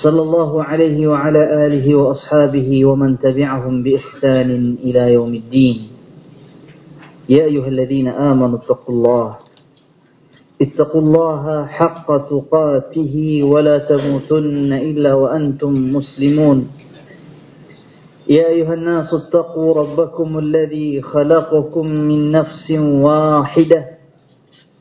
صلى الله عليه وعلى آله وأصحابه ومن تبعهم بإحسان إلى يوم الدين. يا أيها الذين آمنوا اتقوا الله. اتقوا الله حق تقاته ولا تموتن إلا وأنتم مسلمون. يا أيها الناس اتقوا ربكم الذي خلقكم من نفس واحدة.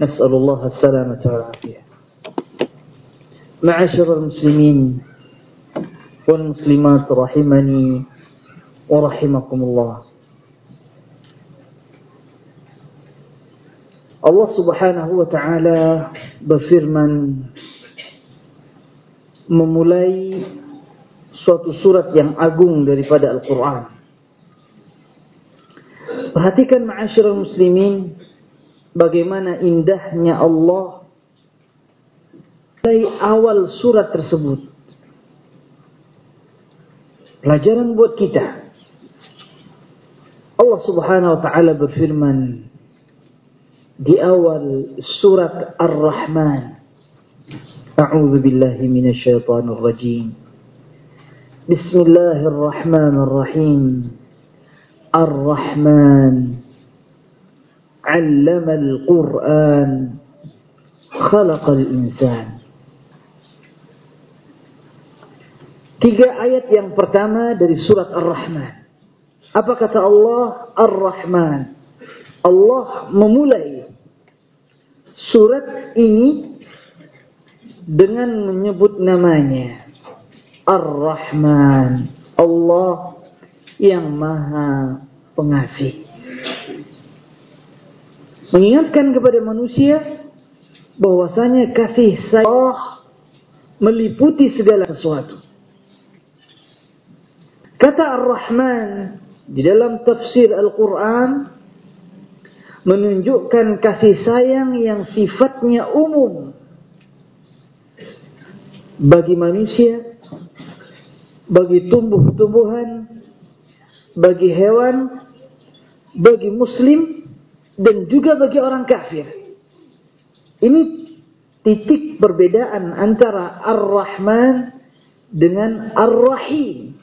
نسأل الله السلامة والعافية معاشر المسلمين والمسلمات رحمني ورحمكم الله Allah subhanahu wa ta'ala berfirman memulai suatu surat yang agung daripada Al-Quran. Perhatikan ma'asyiral muslimin bagaimana indahnya Allah dari awal surat tersebut. Pelajaran buat kita. Allah subhanahu wa ta'ala berfirman di awal surat Ar-Rahman. A'udzu billahi minasyaitonir rajim. Bismillahirrahmanirrahim. Ar-Rahman 'allama al-Qur'an khalaqal insan. Tiga ayat yang pertama dari surat Ar-Rahman. Apa kata Allah? Ar-Rahman. Allah memulai surat ini dengan menyebut namanya Ar-Rahman. Allah yang maha pengasih. Mengingatkan kepada manusia bahwasanya kasih Allah meliputi segala sesuatu. Kata Ar-Rahman di dalam tafsir Al-Quran menunjukkan kasih sayang yang sifatnya umum bagi manusia, bagi tumbuh-tumbuhan, bagi hewan, bagi muslim, dan juga bagi orang kafir. Ini titik perbedaan antara Ar-Rahman dengan Ar-Rahim.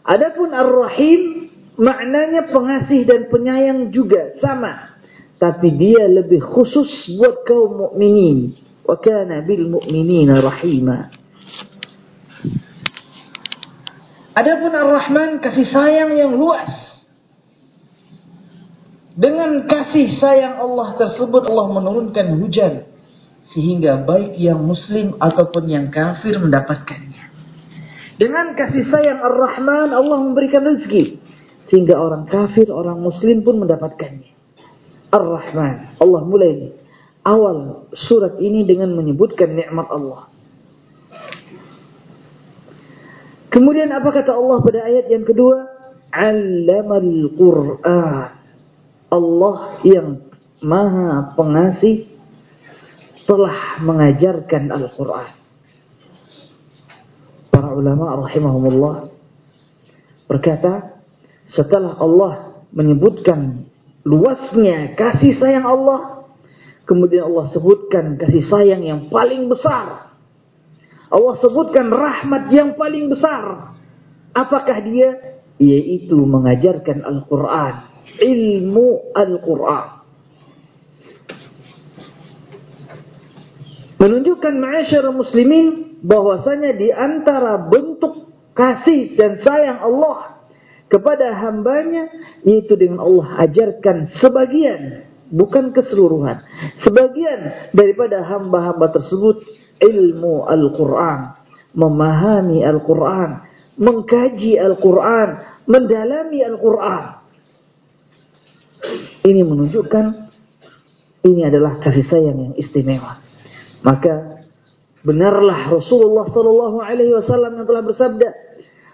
Adapun Ar-Rahim maknanya pengasih dan penyayang juga sama. Tapi dia lebih khusus buat kaum mukminin. Wa kana bil mu'minina rahima. Adapun Ar-Rahman kasih sayang yang luas. Dengan kasih sayang Allah tersebut Allah menurunkan hujan sehingga baik yang muslim ataupun yang kafir mendapatkannya. Dengan kasih sayang Ar-Rahman Allah memberikan rezeki sehingga orang kafir, orang muslim pun mendapatkannya. Ar-Rahman. Allah mulai awal surat ini dengan menyebutkan nikmat Allah. Kemudian apa kata Allah pada ayat yang kedua? Allamal Qur'an. Allah yang maha pengasih telah mengajarkan Al-Quran. Para ulama rahimahumullah berkata, setelah Allah menyebutkan luasnya kasih sayang Allah, kemudian Allah sebutkan kasih sayang yang paling besar. Allah sebutkan rahmat yang paling besar. Apakah dia? Yaitu mengajarkan Al-Quran. Ilmu Al-Quran. Menunjukkan ma'asyar muslimin bahwasanya di antara bentuk kasih dan sayang Allah kepada hambanya yaitu dengan Allah ajarkan sebagian bukan keseluruhan sebagian daripada hamba-hamba tersebut ilmu Al-Quran memahami Al-Quran mengkaji Al-Quran mendalami Al-Quran ini menunjukkan ini adalah kasih sayang yang istimewa maka benarlah Rasulullah sallallahu alaihi wasallam yang telah bersabda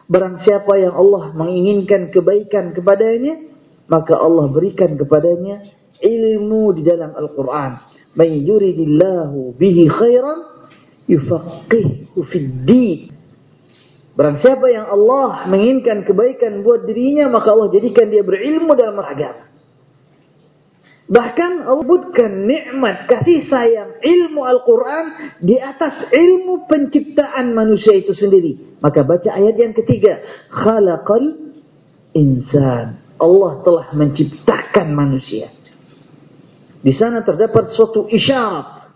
Barang siapa yang Allah menginginkan kebaikan kepadanya, maka Allah berikan kepadanya ilmu di dalam Al-Quran. Man yuridillahu bihi khairan yufaqihu fid. Barang siapa yang Allah menginginkan kebaikan buat dirinya, maka Allah jadikan dia berilmu dalam agama. Bahkan sebutkan nikmat kasih sayang ilmu Al-Quran di atas ilmu penciptaan manusia itu sendiri. Maka baca ayat yang ketiga. Khalaqal insan. Allah telah menciptakan manusia. Di sana terdapat suatu isyarat.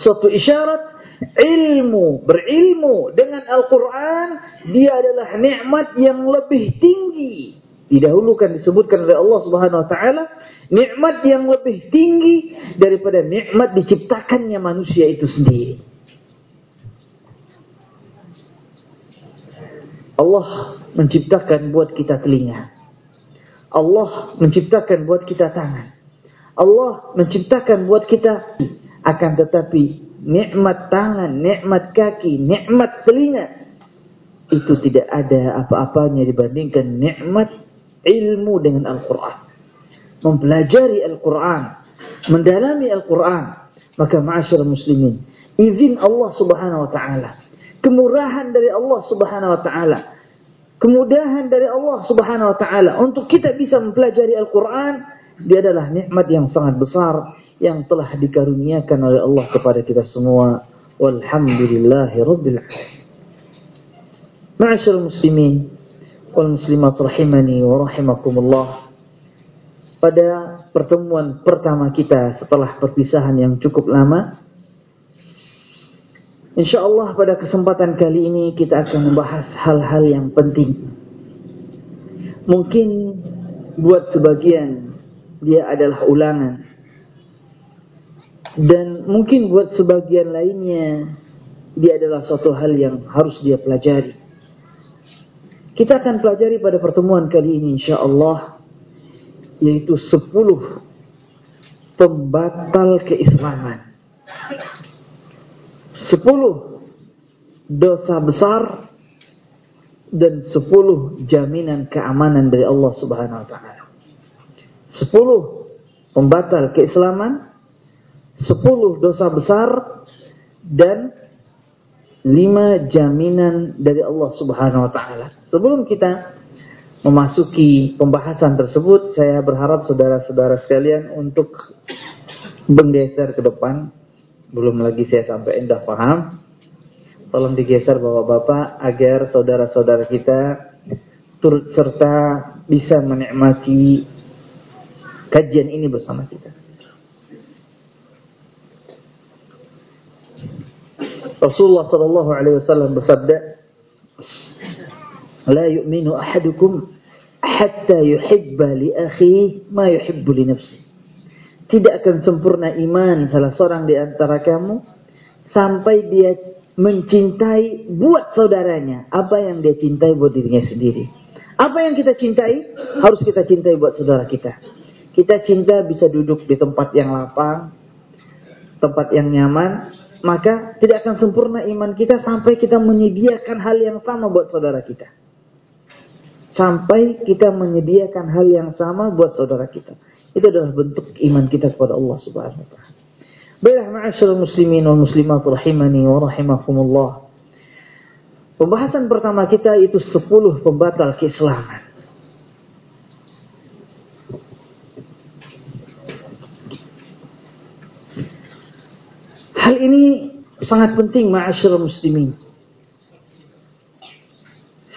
Suatu isyarat ilmu, berilmu dengan Al-Quran. Dia adalah nikmat yang lebih tinggi didahulukan disebutkan oleh Allah Subhanahu wa taala nikmat yang lebih tinggi daripada nikmat diciptakannya manusia itu sendiri. Allah menciptakan buat kita telinga. Allah menciptakan buat kita tangan. Allah menciptakan buat kita akan tetapi nikmat tangan, nikmat kaki, nikmat telinga itu tidak ada apa-apanya dibandingkan nikmat ilmu dengan Al-Quran. Mempelajari Al-Quran. Mendalami Al-Quran. Maka ma'asyar muslimin. Izin Allah subhanahu wa ta'ala. Kemurahan dari Allah subhanahu wa ta'ala. Kemudahan dari Allah subhanahu wa ta'ala. Untuk kita bisa mempelajari Al-Quran. Dia adalah nikmat yang sangat besar. Yang telah dikaruniakan oleh Allah kepada kita semua. Walhamdulillahi rabbil alamin. Muslimin wal muslimat rahimani wa rahimakumullah. Pada pertemuan pertama kita setelah perpisahan yang cukup lama, insyaallah pada kesempatan kali ini kita akan membahas hal-hal yang penting. Mungkin buat sebagian dia adalah ulangan. Dan mungkin buat sebagian lainnya dia adalah suatu hal yang harus dia pelajari. Kita akan pelajari pada pertemuan kali ini insyaallah yaitu 10 pembatal keislaman. 10 dosa besar dan 10 jaminan keamanan dari Allah Subhanahu wa taala. 10 pembatal keislaman, 10 dosa besar dan lima jaminan dari Allah Subhanahu wa taala. Sebelum kita memasuki pembahasan tersebut, saya berharap saudara-saudara sekalian untuk bergeser ke depan. Belum lagi saya sampai indah paham. Tolong digeser Bapak-bapak agar saudara-saudara kita turut serta bisa menikmati kajian ini bersama kita. Rasulullah sallallahu alaihi wasallam bersabda, "La yu'minu ahadukum hatta yuhibba li akhihi ma yuhibbu li nafsi." Tidak akan sempurna iman salah seorang di antara kamu sampai dia mencintai buat saudaranya apa yang dia cintai buat dirinya sendiri. Apa yang kita cintai harus kita cintai buat saudara kita. Kita cinta bisa duduk di tempat yang lapang, tempat yang nyaman, maka tidak akan sempurna iman kita sampai kita menyediakan hal yang sama buat saudara kita. Sampai kita menyediakan hal yang sama buat saudara kita. Itu adalah bentuk iman kita kepada Allah Subhanahu wa taala. Baiklah ma'asyiral muslimin wal muslimat rahimani wa rahimakumullah. Pembahasan pertama kita itu 10 pembatal keislaman. Hal ini sangat penting ma'asyiral muslimin.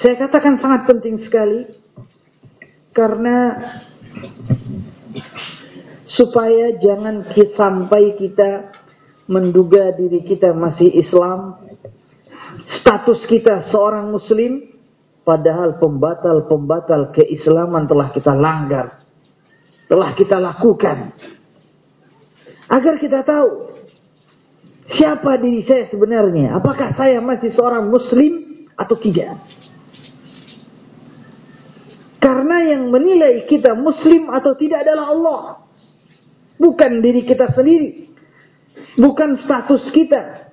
Saya katakan sangat penting sekali karena supaya jangan sampai kita menduga diri kita masih Islam, status kita seorang muslim, padahal pembatal-pembatal keislaman telah kita langgar, telah kita lakukan. Agar kita tahu siapa diri saya sebenarnya, apakah saya masih seorang muslim atau tidak. Karena yang menilai kita muslim atau tidak adalah Allah. Bukan diri kita sendiri. Bukan status kita.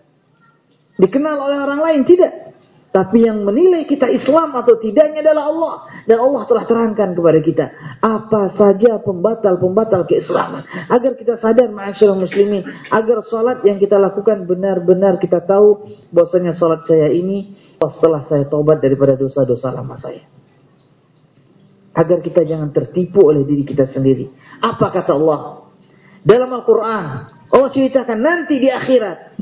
Dikenal oleh orang lain, tidak. Tapi yang menilai kita Islam atau tidaknya adalah Allah. Dan Allah telah terangkan kepada kita. Apa saja pembatal-pembatal keislaman. Agar kita sadar ma'asyurah muslimin. Agar sholat yang kita lakukan benar-benar kita tahu. bahwasanya sholat saya ini setelah saya tobat daripada dosa-dosa lama saya. Agar kita jangan tertipu oleh diri kita sendiri. Apa kata Allah? Dalam Al-Quran, Allah ceritakan nanti di akhirat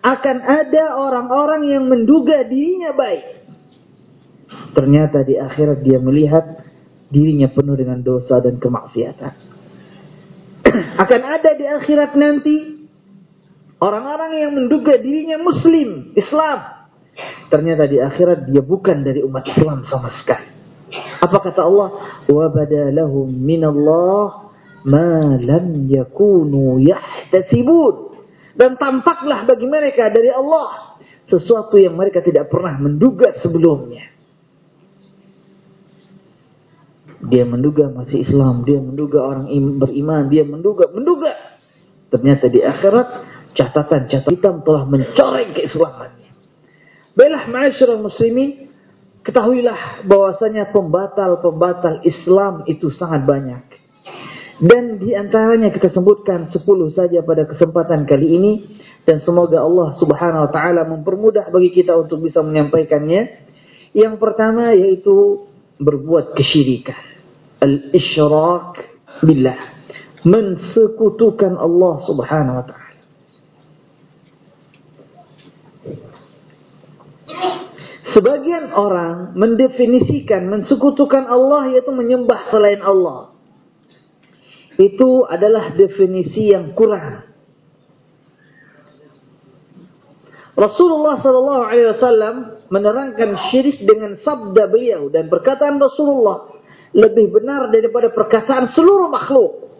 akan ada orang-orang yang menduga dirinya baik. Ternyata di akhirat dia melihat dirinya penuh dengan dosa dan kemaksiatan. akan ada di akhirat nanti orang-orang yang menduga dirinya muslim, Islam. Ternyata di akhirat dia bukan dari umat Islam sama sekali. Apa kata Allah? Wa badalahum minallah ma lam yakunu yahtasibun dan tampaklah bagi mereka dari Allah sesuatu yang mereka tidak pernah menduga sebelumnya. Dia menduga masih Islam dia menduga orang beriman dia menduga menduga. Ternyata di akhirat catatan-catatan hitam telah mencoreng keislamannya. Baiklah ma'asyiral muslimin ketahuilah bahwasanya pembatal-pembatal Islam itu sangat banyak dan di antaranya kita sebutkan 10 saja pada kesempatan kali ini. Dan semoga Allah subhanahu wa ta'ala mempermudah bagi kita untuk bisa menyampaikannya. Yang pertama yaitu berbuat kesyirikan. Al-isyrak billah. Mensekutukan Allah subhanahu wa ta'ala. Sebagian orang mendefinisikan mensekutukan Allah yaitu menyembah selain Allah itu adalah definisi yang kurang. Rasulullah sallallahu alaihi wasallam menerangkan syirik dengan sabda beliau dan perkataan Rasulullah lebih benar daripada perkataan seluruh makhluk.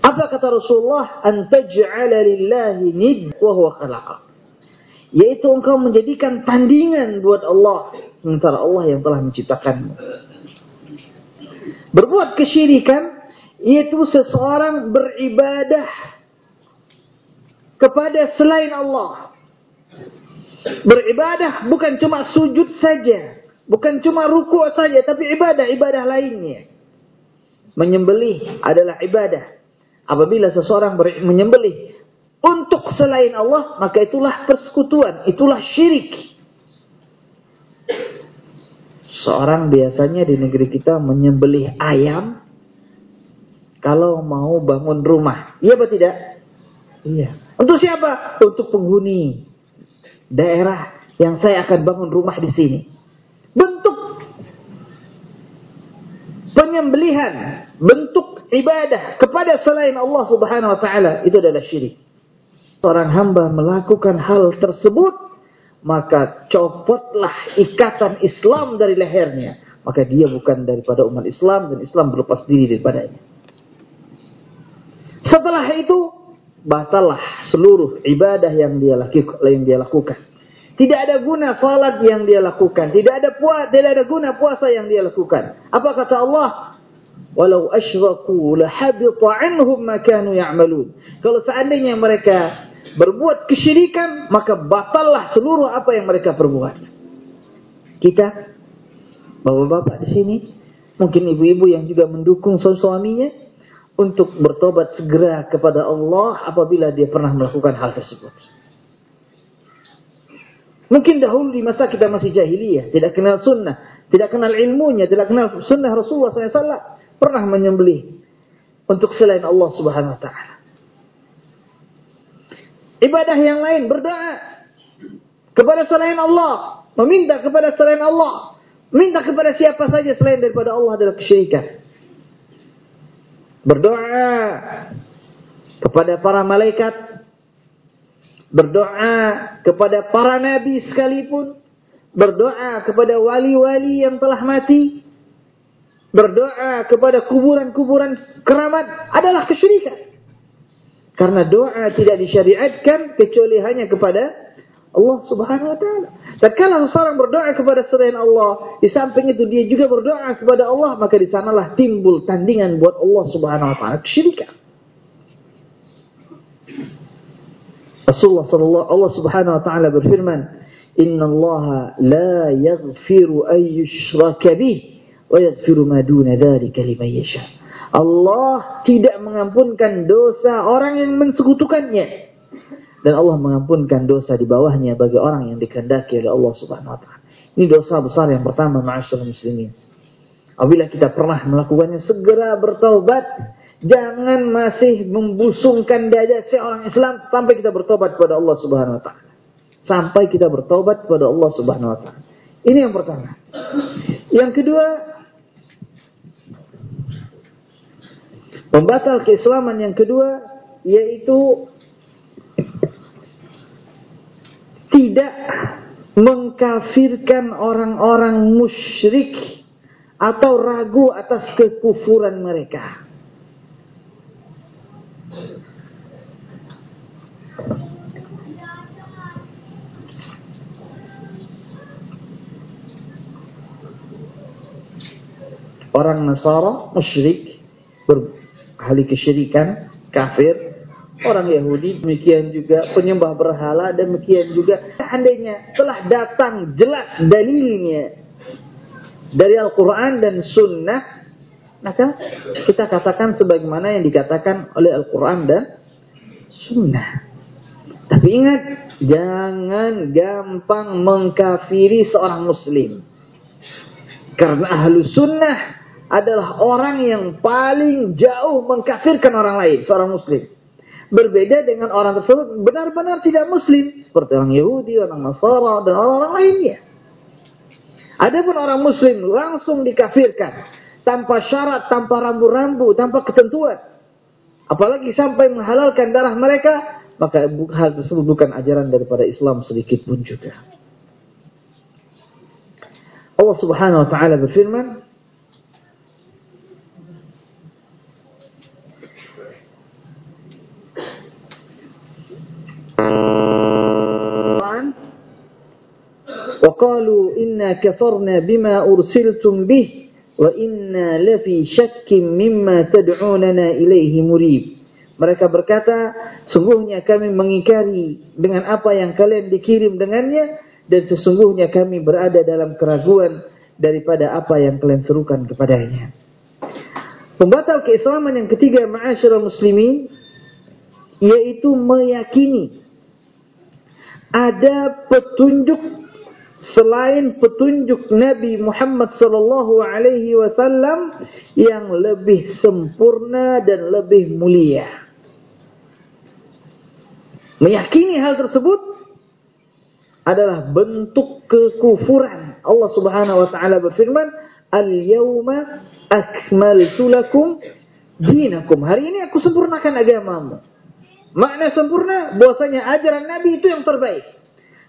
Apa kata Rasulullah? Antaj'ala lillahi nid wa huwa khalaqa. Yaitu engkau menjadikan tandingan buat Allah sementara Allah yang telah menciptakanmu. Berbuat kesyirikan yaitu seseorang beribadah kepada selain Allah. Beribadah bukan cuma sujud saja, bukan cuma ruku saja, tapi ibadah-ibadah lainnya. Menyembelih adalah ibadah. Apabila seseorang menyembelih untuk selain Allah, maka itulah persekutuan, itulah syirik. Seorang biasanya di negeri kita menyembelih ayam kalau mau bangun rumah. Iya atau tidak? Iya. Untuk siapa? Untuk penghuni daerah yang saya akan bangun rumah di sini. Bentuk penyembelihan, bentuk ibadah kepada selain Allah Subhanahu wa taala itu adalah syirik. Seorang hamba melakukan hal tersebut, maka copotlah ikatan Islam dari lehernya. Maka dia bukan daripada umat Islam dan Islam berlepas diri daripadanya. Setelah itu batallah seluruh ibadah yang dia lakukan. Yang dia lakukan. Tidak ada guna salat yang dia lakukan. Tidak ada puasa, tidak ada guna puasa yang dia lakukan. Apa kata Allah? Walau asyraku lahabita anhum ma kanu ya'malun. Kalau seandainya mereka berbuat kesyirikan, maka batallah seluruh apa yang mereka perbuat. Kita, bapak-bapak di sini, mungkin ibu-ibu yang juga mendukung suaminya untuk bertobat segera kepada Allah apabila dia pernah melakukan hal tersebut. Mungkin dahulu di masa kita masih jahiliyah, tidak kenal sunnah, tidak kenal ilmunya, tidak kenal sunnah Rasulullah SAW, pernah menyembelih untuk selain Allah Subhanahu Wa Taala. Ibadah yang lain berdoa kepada selain Allah, meminta kepada selain Allah, minta kepada siapa saja selain daripada Allah adalah kesyirikan. Berdoa kepada para malaikat. Berdoa kepada para nabi sekalipun, berdoa kepada wali-wali yang telah mati, berdoa kepada kuburan-kuburan keramat adalah kesyirikan. Karena doa tidak disyariatkan kecuali hanya kepada Allah Subhanahu wa taala. Tatkala seseorang berdoa kepada selain Allah, di samping itu dia juga berdoa kepada Allah, maka di sanalah timbul tandingan buat Allah Subhanahu wa taala kesyirikan. Rasulullah sallallahu Allah Subhanahu wa taala berfirman, "Inna Allah la yaghfiru bih wa yaghfiru ma duna dzalika yasha." Allah tidak mengampunkan dosa orang yang mensekutukannya dan Allah mengampunkan dosa di bawahnya bagi orang yang dikehendaki oleh Allah Subhanahu wa taala. Ini dosa besar yang pertama ma'asyiral muslimin. Apabila kita pernah melakukannya segera bertaubat Jangan masih membusungkan dada seorang Islam sampai kita bertobat kepada Allah Subhanahu wa taala. Sampai kita bertobat kepada Allah Subhanahu wa taala. Ini yang pertama. Yang kedua, pembatal keislaman yang kedua yaitu tidak mengkafirkan orang-orang musyrik atau ragu atas kekufuran mereka. Orang Nasara musyrik berahli kesyirikan, kafir, orang Yahudi demikian juga penyembah berhala demikian juga seandainya telah datang jelas dalilnya dari Al-Qur'an dan sunnah maka kita katakan sebagaimana yang dikatakan oleh Al-Qur'an dan sunnah. Tapi ingat, jangan gampang mengkafiri seorang muslim. Karena ahlu sunnah adalah orang yang paling jauh mengkafirkan orang lain, seorang muslim. Berbeda dengan orang tersebut benar-benar tidak muslim. Seperti orang Yahudi, orang Nasara, dan orang-orang lainnya. Adapun orang muslim langsung dikafirkan. Tanpa syarat, tanpa rambu-rambu, tanpa ketentuan. Apalagi sampai menghalalkan darah mereka. Maka hal tersebut bukan ajaran daripada Islam sedikit pun juga. Allah subhanahu wa ta'ala berfirman. وقالوا إنا كفرنا بما أرسلتم به وإنا لفي شك مما تدعوننا إليه مريب Mereka berkata, sungguhnya kami mengingkari dengan apa yang kalian dikirim dengannya, dan sesungguhnya kami berada dalam keraguan daripada apa yang kalian serukan kepadanya. Pembatal keislaman yang ketiga, ma'asyarul muslimin, yaitu meyakini ada petunjuk selain petunjuk Nabi Muhammad sallallahu alaihi wasallam yang lebih sempurna dan lebih mulia. Meyakini hal tersebut adalah bentuk kekufuran. Allah Subhanahu wa taala berfirman, "Al-yauma akmaltu lakum dinakum." Hari ini aku sempurnakan agamamu. Makna sempurna bahwasanya ajaran Nabi itu yang terbaik.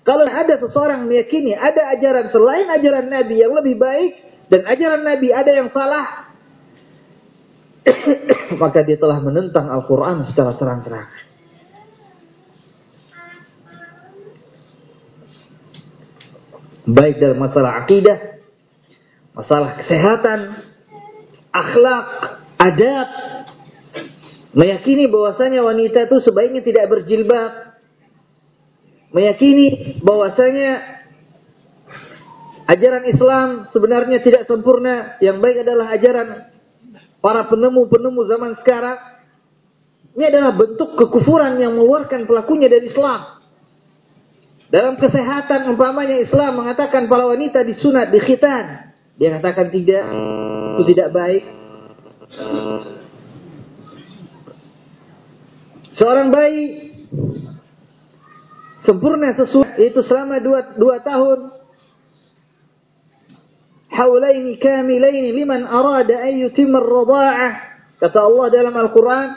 Kalau ada seseorang meyakini ada ajaran selain ajaran Nabi yang lebih baik dan ajaran Nabi ada yang salah, maka dia telah menentang Al-Quran secara terang-terangan. Baik dalam masalah akidah, masalah kesehatan, akhlak, adab. Meyakini bahwasanya wanita itu sebaiknya tidak berjilbab. Meyakini bahwasanya ajaran Islam sebenarnya tidak sempurna. Yang baik adalah ajaran para penemu-penemu zaman sekarang. Ini adalah bentuk kekufuran yang mengeluarkan pelakunya dari Islam. Dalam kesehatan umpamanya Islam mengatakan para wanita disunat, dikhitan. Dia katakan tidak, itu tidak baik. Seorang bayi sempurna sesuai itu selama dua, dua tahun. Haulaini kamilaini liman arada an yutimma ar-radha'ah. Kata Allah dalam Al-Qur'an,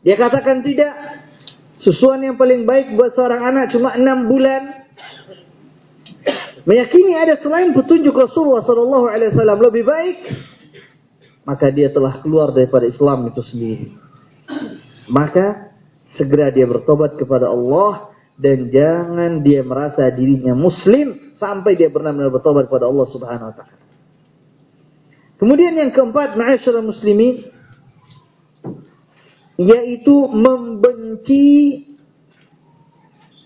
dia katakan tidak. Susuan yang paling baik buat seorang anak cuma enam bulan. Meyakini ada selain petunjuk Rasulullah sallallahu alaihi lebih baik, maka dia telah keluar daripada Islam itu sendiri. Maka segera dia bertobat kepada Allah dan jangan dia merasa dirinya muslim sampai dia benar-benar bertobat kepada Allah Subhanahu wa taala. Kemudian yang keempat, ma'asyiral muslimin, yaitu membenci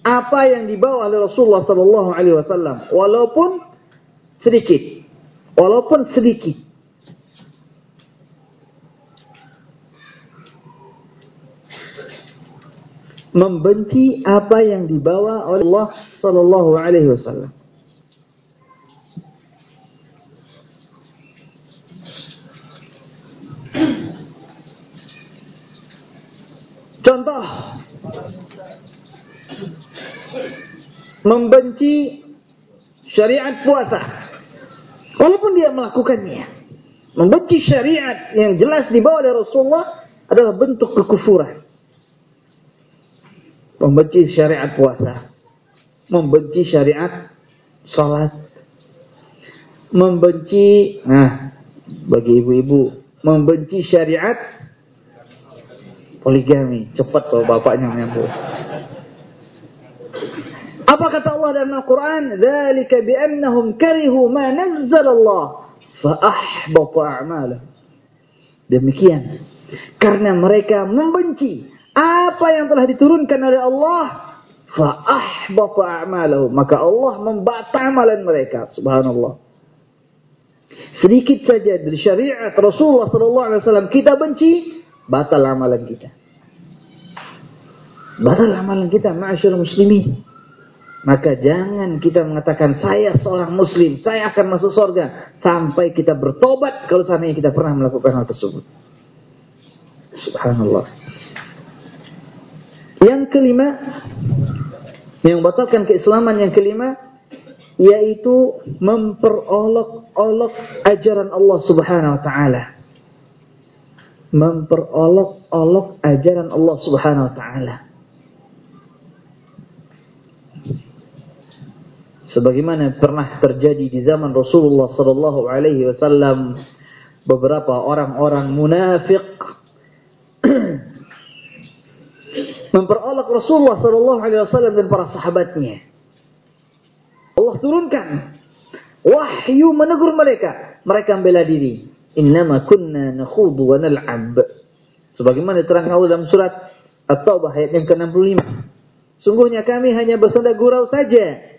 apa yang dibawa oleh Rasulullah sallallahu alaihi wasallam walaupun sedikit walaupun sedikit membenci apa yang dibawa oleh Allah sallallahu alaihi wasallam Contoh membenci syariat puasa walaupun dia melakukannya. Membenci syariat yang jelas dibawa oleh Rasulullah adalah bentuk kekufuran. Membenci syariat puasa, membenci syariat salat, membenci nah bagi ibu-ibu membenci syariat poligami. Cepat kalau bapaknya menyambut. Apa kata Allah dalam Al-Quran? Zalika bi'annahum karihu ma nazzal Allah. Fa'ahbata a'malah. Demikian. Karena mereka membenci apa yang telah diturunkan oleh Allah. Fa'ahbata a'malah. Maka Allah membata amalan mereka. Subhanallah. Sedikit saja dari syariat Rasulullah SAW kita benci, batal amalan kita. Batal amalan kita, ma'asyur muslimin. Maka jangan kita mengatakan saya seorang muslim, saya akan masuk surga sampai kita bertobat kalau seandainya kita pernah melakukan hal tersebut. Subhanallah. Yang kelima, yang batalkan keislaman yang kelima, yaitu memperolok-olok ajaran Allah Subhanahu wa taala. Memperolok-olok ajaran Allah Subhanahu wa taala. sebagaimana pernah terjadi di zaman Rasulullah sallallahu alaihi wasallam beberapa orang-orang munafik memperolok Rasulullah sallallahu alaihi wasallam dan para sahabatnya. Allah turunkan wahyu menegur mereka. Mereka membela diri. Innama kunna nakhudu wa nal'ab. Sebagaimana diterangkan Allah dalam surat At-Taubah ayat yang ke-65. Sungguhnya kami hanya bersenda gurau saja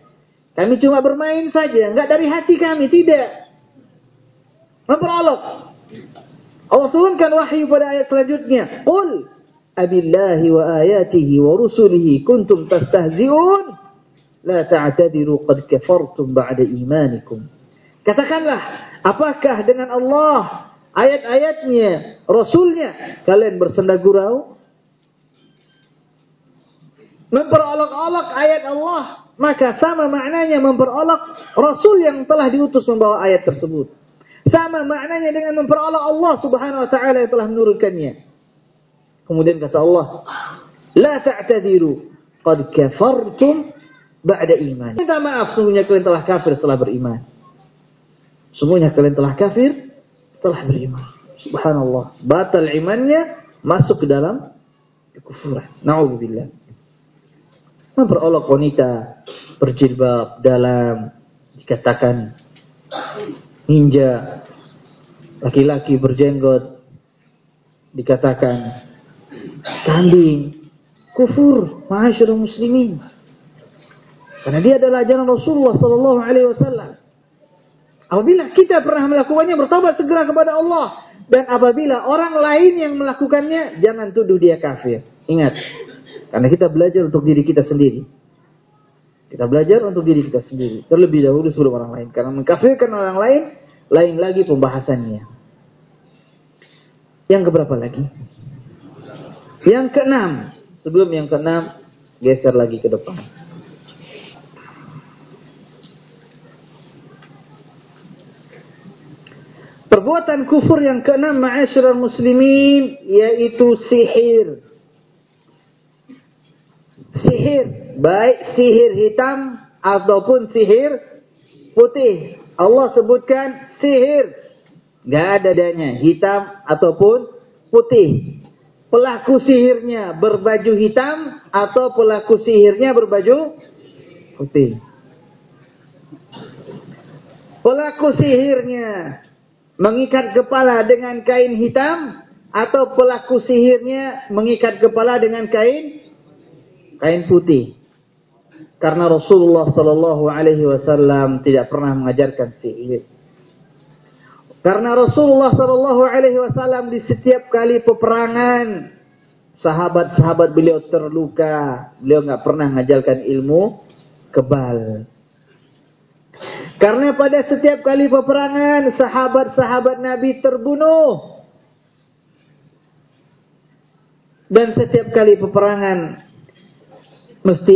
kami cuma bermain saja, enggak dari hati kami, tidak. Memperolok. Allah turunkan wahyu pada ayat selanjutnya. Qul abillahi wa ayatihi wa rusulihi kuntum tastahzi'un la ta'tadiru qad kafartum ba'da imanikum. Katakanlah, apakah dengan Allah, ayat-ayatnya, rasulnya kalian bersenda gurau? Memperolok-olok ayat Allah maka sama maknanya memperolok Rasul yang telah diutus membawa ayat tersebut. Sama maknanya dengan memperolok Allah subhanahu wa ta'ala yang telah menurunkannya. Kemudian kata Allah, La ta'tadiru, qad kafartum ba'da iman. Minta maaf, sungguhnya kalian telah kafir setelah beriman. Sungguhnya kalian telah kafir setelah beriman. Subhanallah. Batal imannya masuk ke dalam kekufuran. Na'udzubillah memperolok wanita berjilbab dalam Katakan ninja, laki-laki berjenggot, dikatakan kambing, kufur, ma'asyarul muslimin. Karena dia adalah ajaran Rasulullah sallallahu alaihi wasallam. Apabila kita pernah melakukannya, bertobat segera kepada Allah. Dan apabila orang lain yang melakukannya, jangan tuduh dia kafir. Ingat, karena kita belajar untuk diri kita sendiri. Kita belajar untuk diri kita sendiri. Terlebih dahulu sebelum orang lain. Karena mengkafirkan orang lain, lain lagi pembahasannya. Yang keberapa lagi? Yang keenam. Sebelum yang keenam, geser lagi ke depan. Perbuatan kufur yang keenam ma'asyiral muslimin yaitu sihir. Sihir, baik sihir hitam ataupun sihir putih. Allah sebutkan sihir. Gak ada adanya hitam ataupun putih. Pelaku sihirnya berbaju hitam atau pelaku sihirnya berbaju putih. Pelaku sihirnya mengikat kepala dengan kain hitam atau pelaku sihirnya mengikat kepala dengan kain kain putih. Karena Rasulullah sallallahu alaihi wasallam tidak pernah mengajarkan sihir. Karena Rasulullah sallallahu alaihi wasallam di setiap kali peperangan sahabat-sahabat beliau terluka, beliau nggak pernah mengajarkan ilmu kebal. Karena pada setiap kali peperangan sahabat-sahabat Nabi terbunuh. Dan setiap kali peperangan mesti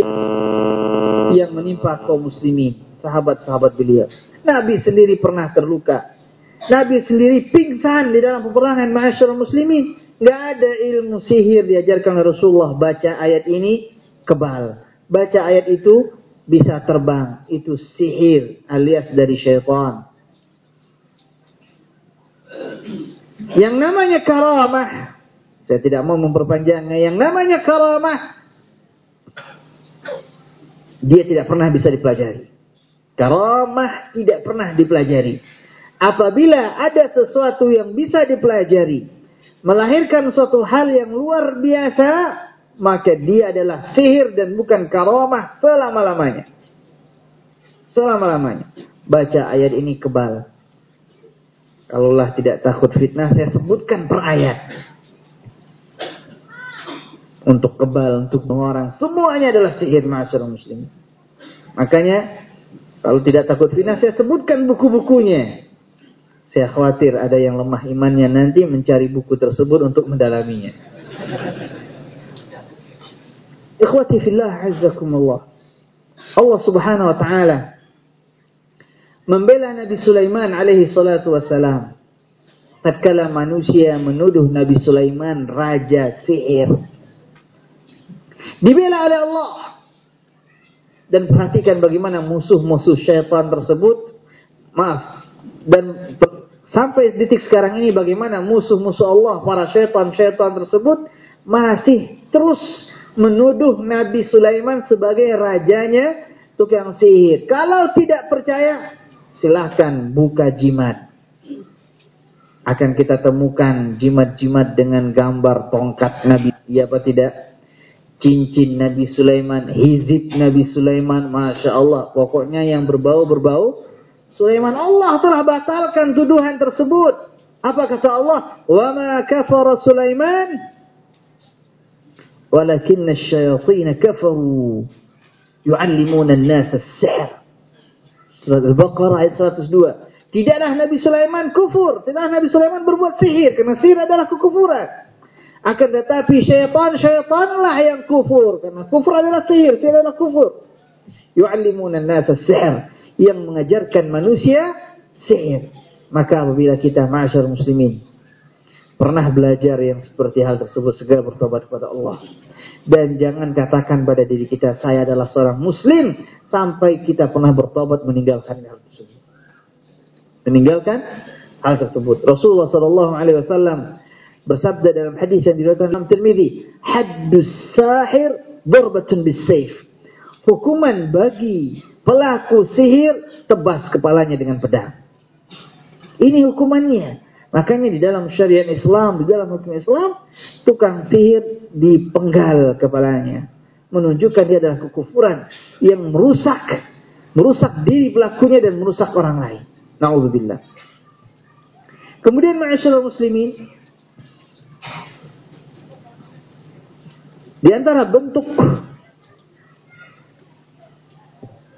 yang menimpa kaum muslimin, sahabat-sahabat beliau. Nabi sendiri pernah terluka. Nabi sendiri pingsan di dalam peperangan masyarakat muslimin. Gak ada ilmu sihir diajarkan Rasulullah baca ayat ini kebal. Baca ayat itu bisa terbang. Itu sihir alias dari syaitan. Yang namanya karamah. Saya tidak mau memperpanjangnya. Yang namanya karamah. Dia tidak pernah bisa dipelajari. Karamah tidak pernah dipelajari. Apabila ada sesuatu yang bisa dipelajari. Melahirkan suatu hal yang luar biasa maka dia adalah sihir dan bukan karomah selama-lamanya. Selama-lamanya. Baca ayat ini kebal. Kalaulah tidak takut fitnah, saya sebutkan per ayat. Untuk kebal, untuk orang. Semuanya adalah sihir masyarakat muslim. Makanya, kalau tidak takut fitnah, saya sebutkan buku-bukunya. Saya khawatir ada yang lemah imannya nanti mencari buku tersebut untuk mendalaminya. Ikhwati fillah azzakumullah. Allah subhanahu wa ta'ala membela Nabi Sulaiman alaihi salatu wassalam. Tatkala manusia menuduh Nabi Sulaiman raja sihir. Dibela oleh Allah. Dan perhatikan bagaimana musuh-musuh syaitan tersebut. Maaf. Dan sampai detik sekarang ini bagaimana musuh-musuh Allah, para syaitan-syaitan tersebut masih terus menuduh Nabi Sulaiman sebagai rajanya tukang sihir. Kalau tidak percaya, silahkan buka jimat. Akan kita temukan jimat-jimat dengan gambar tongkat Nabi. Iya apa tidak? Cincin Nabi Sulaiman, hizib Nabi Sulaiman, Masya Allah. Pokoknya yang berbau-berbau, Sulaiman, Allah telah batalkan tuduhan tersebut. Apa kata Allah? Wa ma kafara Sulaiman walakin asyayatin kafaru yu'allimuna an-nasa as-sihr. Surah Al-Baqarah ayat 102. Tidaklah Nabi Sulaiman kufur, tidaklah Nabi Sulaiman berbuat sihir karena sihir adalah kekufuran. Akan tetapi syaitan-syaitanlah yang kufur karena kufur adalah sihir, sihir adalah kufur. Yu'allimuna an-nasa as-sihr. Yang mengajarkan manusia sihir. Maka apabila kita ma'asyar muslimin pernah belajar yang seperti hal tersebut segera bertobat kepada Allah. Dan jangan katakan pada diri kita saya adalah seorang muslim sampai kita pernah bertobat meninggalkan hal tersebut. Meninggalkan hal tersebut. Rasulullah sallallahu alaihi wasallam bersabda dalam hadis yang diriwayatkan Imam Tirmizi, "Haddus sahir darbatun bisayf." Hukuman bagi pelaku sihir tebas kepalanya dengan pedang. Ini hukumannya. Makanya di dalam syariat Islam, di dalam hukum Islam, tukang sihir dipenggal kepalanya. Menunjukkan dia adalah kekufuran yang merusak, merusak diri pelakunya dan merusak orang lain. Na'udzubillah. Kemudian ma'asyarul muslimin, di antara bentuk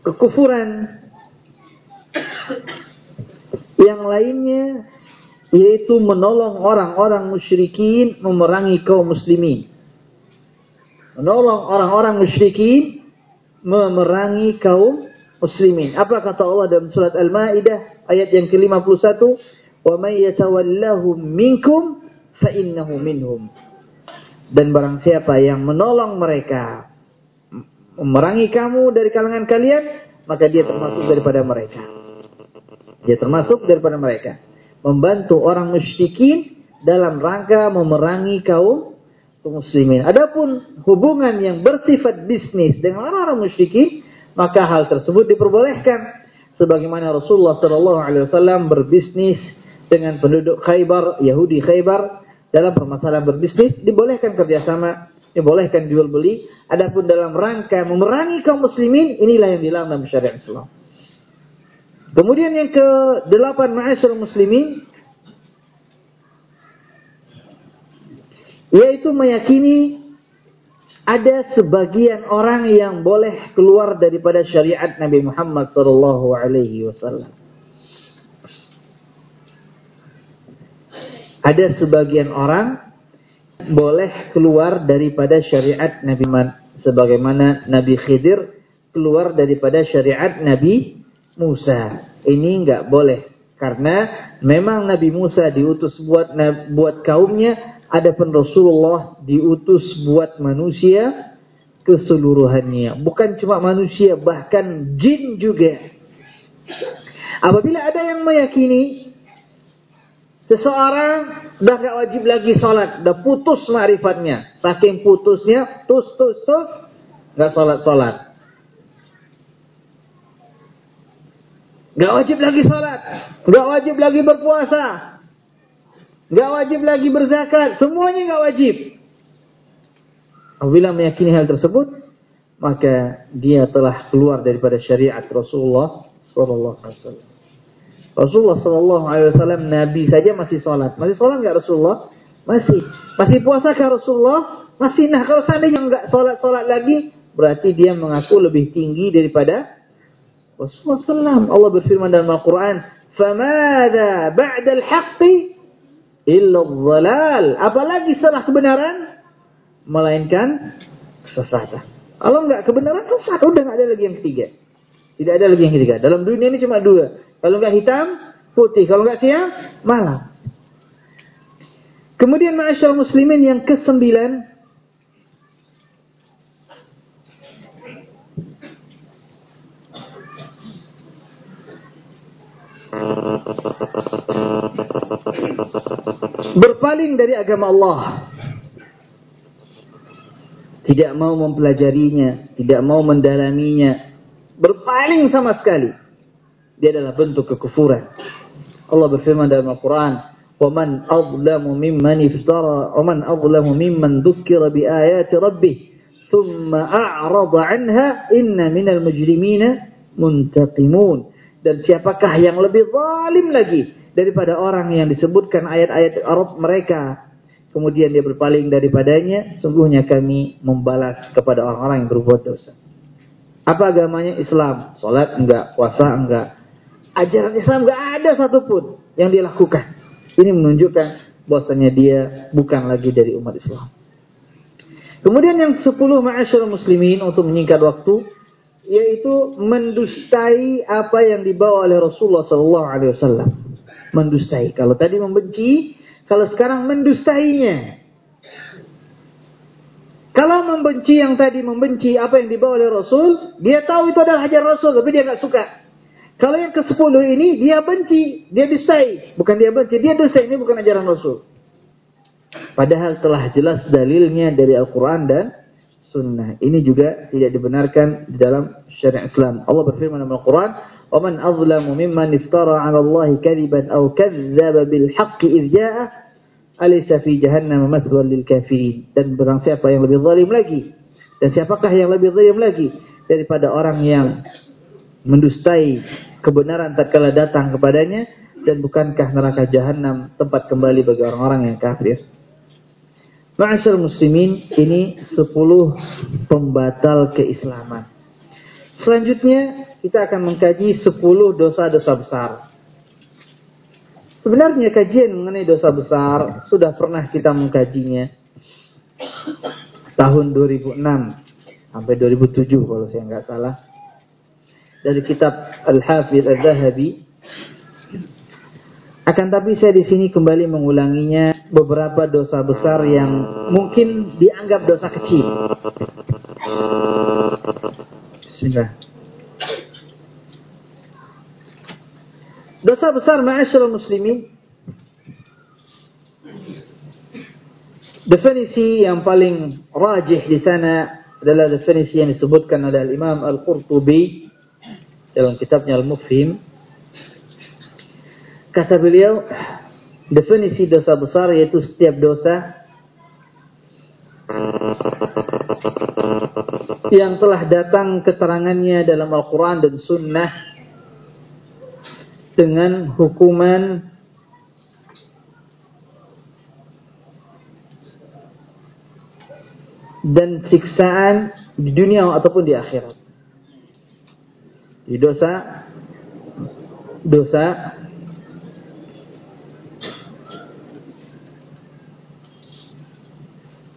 kekufuran yang lainnya yaitu menolong orang-orang musyrikin memerangi kaum muslimin. Menolong orang-orang musyrikin memerangi kaum muslimin. Apa kata Allah dalam surat Al-Maidah ayat yang ke-51? "Wa may yatawallahum minkum fa innahu minhum." Dan barang siapa yang menolong mereka memerangi kamu dari kalangan kalian, maka dia termasuk daripada mereka. Dia termasuk daripada mereka membantu orang musyrikin dalam rangka memerangi kaum muslimin. Adapun hubungan yang bersifat bisnis dengan orang-orang musyrikin, maka hal tersebut diperbolehkan. Sebagaimana Rasulullah Shallallahu Alaihi Wasallam berbisnis dengan penduduk Khaybar, Yahudi Khaybar dalam permasalahan berbisnis dibolehkan kerjasama, dibolehkan jual beli. Adapun dalam rangka memerangi kaum muslimin, inilah yang dilarang dalam syariat Islam. Kemudian yang ke delapan ma'asyar muslimin yaitu meyakini ada sebagian orang yang boleh keluar daripada syariat Nabi Muhammad wasallam. Ada sebagian orang boleh keluar daripada syariat Nabi Muhammad sebagaimana Nabi Khidir keluar daripada syariat Nabi Musa. Ini enggak boleh karena memang Nabi Musa diutus buat buat kaumnya, adapun Rasulullah diutus buat manusia keseluruhannya. Bukan cuma manusia, bahkan jin juga. Apabila ada yang meyakini seseorang dah enggak wajib lagi sholat, dah putus marifatnya, saking putusnya, tus tus tus, enggak sholat sholat. Gak wajib lagi salat. Gak wajib lagi berpuasa. Gak wajib lagi berzakat. Semuanya gak wajib. Apabila meyakini hal tersebut, maka dia telah keluar daripada syariat Rasulullah sallallahu alaihi wasallam. Rasulullah Shallallahu Alaihi Wasallam Nabi saja masih sholat. Masih sholat nggak Rasulullah? Masih. Masih puasa kah Rasulullah? Masih. Nah kalau seandainya nggak sholat sholat lagi, berarti dia mengaku lebih tinggi daripada Rasulullah Sallam. Allah berfirman dalam Al-Quran, "Famada ba'dal al-haqqi illa dhalal." Apalagi setelah kebenaran melainkan kesesatan. Kalau nggak kebenaran sesat, udah nggak ada lagi yang ketiga. Tidak ada lagi yang ketiga. Dalam dunia ini cuma dua. Kalau enggak hitam, putih. Kalau enggak siang, malam. Kemudian ma'asyar muslimin yang kesembilan, berpaling dari agama Allah. Tidak mau mempelajarinya, tidak mau mendalaminya, berpaling sama sekali Dia adalah bentuk kekufuran. Allah berfirman dalam Al-Quran, وَمَنْ أَظْلَمُ مِمَّنِ افْتَرَى وَمَنْ أَظْلَمُ مِمَّنْ ذُكِّرَ بِآيَاتِ رَبِّهِ ثُمَّ أَعْرَضَ عَنْهَا إِنَّ مِنَ الْمُجْرِمِينَ مُنْتَقِمُونَ Dan siapakah yang lebih zalim lagi daripada orang yang disebutkan ayat-ayat Arab mereka. Kemudian dia berpaling daripadanya, sungguhnya kami membalas kepada orang-orang yang berbuat dosa. Apa agamanya? Islam. Salat enggak, puasa enggak. Ajaran Islam enggak ada satupun yang dilakukan. Ini menunjukkan bahwasanya dia bukan lagi dari umat Islam. Kemudian yang sepuluh ma'asyar muslimin untuk menyingkat waktu yaitu mendustai apa yang dibawa oleh Rasulullah wasallam mendustai. Kalau tadi membenci, kalau sekarang mendustainya. Kalau membenci yang tadi membenci apa yang dibawa oleh Rasul, dia tahu itu adalah ajaran Rasul, tapi dia nggak suka. Kalau yang ke sepuluh ini, dia benci, dia dustai. Bukan dia benci, dia dustai, ini bukan ajaran Rasul. Padahal telah jelas dalilnya dari Al-Quran dan Sunnah. Ini juga tidak dibenarkan di dalam syariat Islam. Allah berfirman dalam Al-Quran, ومن أظلم ممن افترى على الله كذبا أو كذب بالحق إذ جاءه أليس في جهنم مثوى للكافرين dan barang siapa yang lebih zalim lagi dan siapakah yang lebih zalim lagi daripada orang yang mendustai kebenaran tatkala datang kepadanya dan bukankah neraka jahanam tempat kembali bagi orang-orang yang kafir? Ma'asyar muslimin ini 10 pembatal keislaman. Selanjutnya kita akan mengkaji 10 dosa-dosa besar. Sebenarnya kajian mengenai dosa besar sudah pernah kita mengkajinya tahun 2006 sampai 2007 kalau saya nggak salah dari kitab Al-Hafidh Al-Zahabi. Akan tapi saya di sini kembali mengulanginya beberapa dosa besar yang mungkin dianggap dosa kecil. Bismillah. Dosa besar ma'asyarul muslimin. Definisi yang paling rajih di sana adalah definisi yang disebutkan oleh Imam Al-Qurtubi dalam kitabnya Al-Mufhim. Kata beliau, definisi dosa besar yaitu setiap dosa yang telah datang keterangannya dalam Al-Quran dan Sunnah dengan hukuman dan siksaan di dunia ataupun di akhirat. Di dosa dosa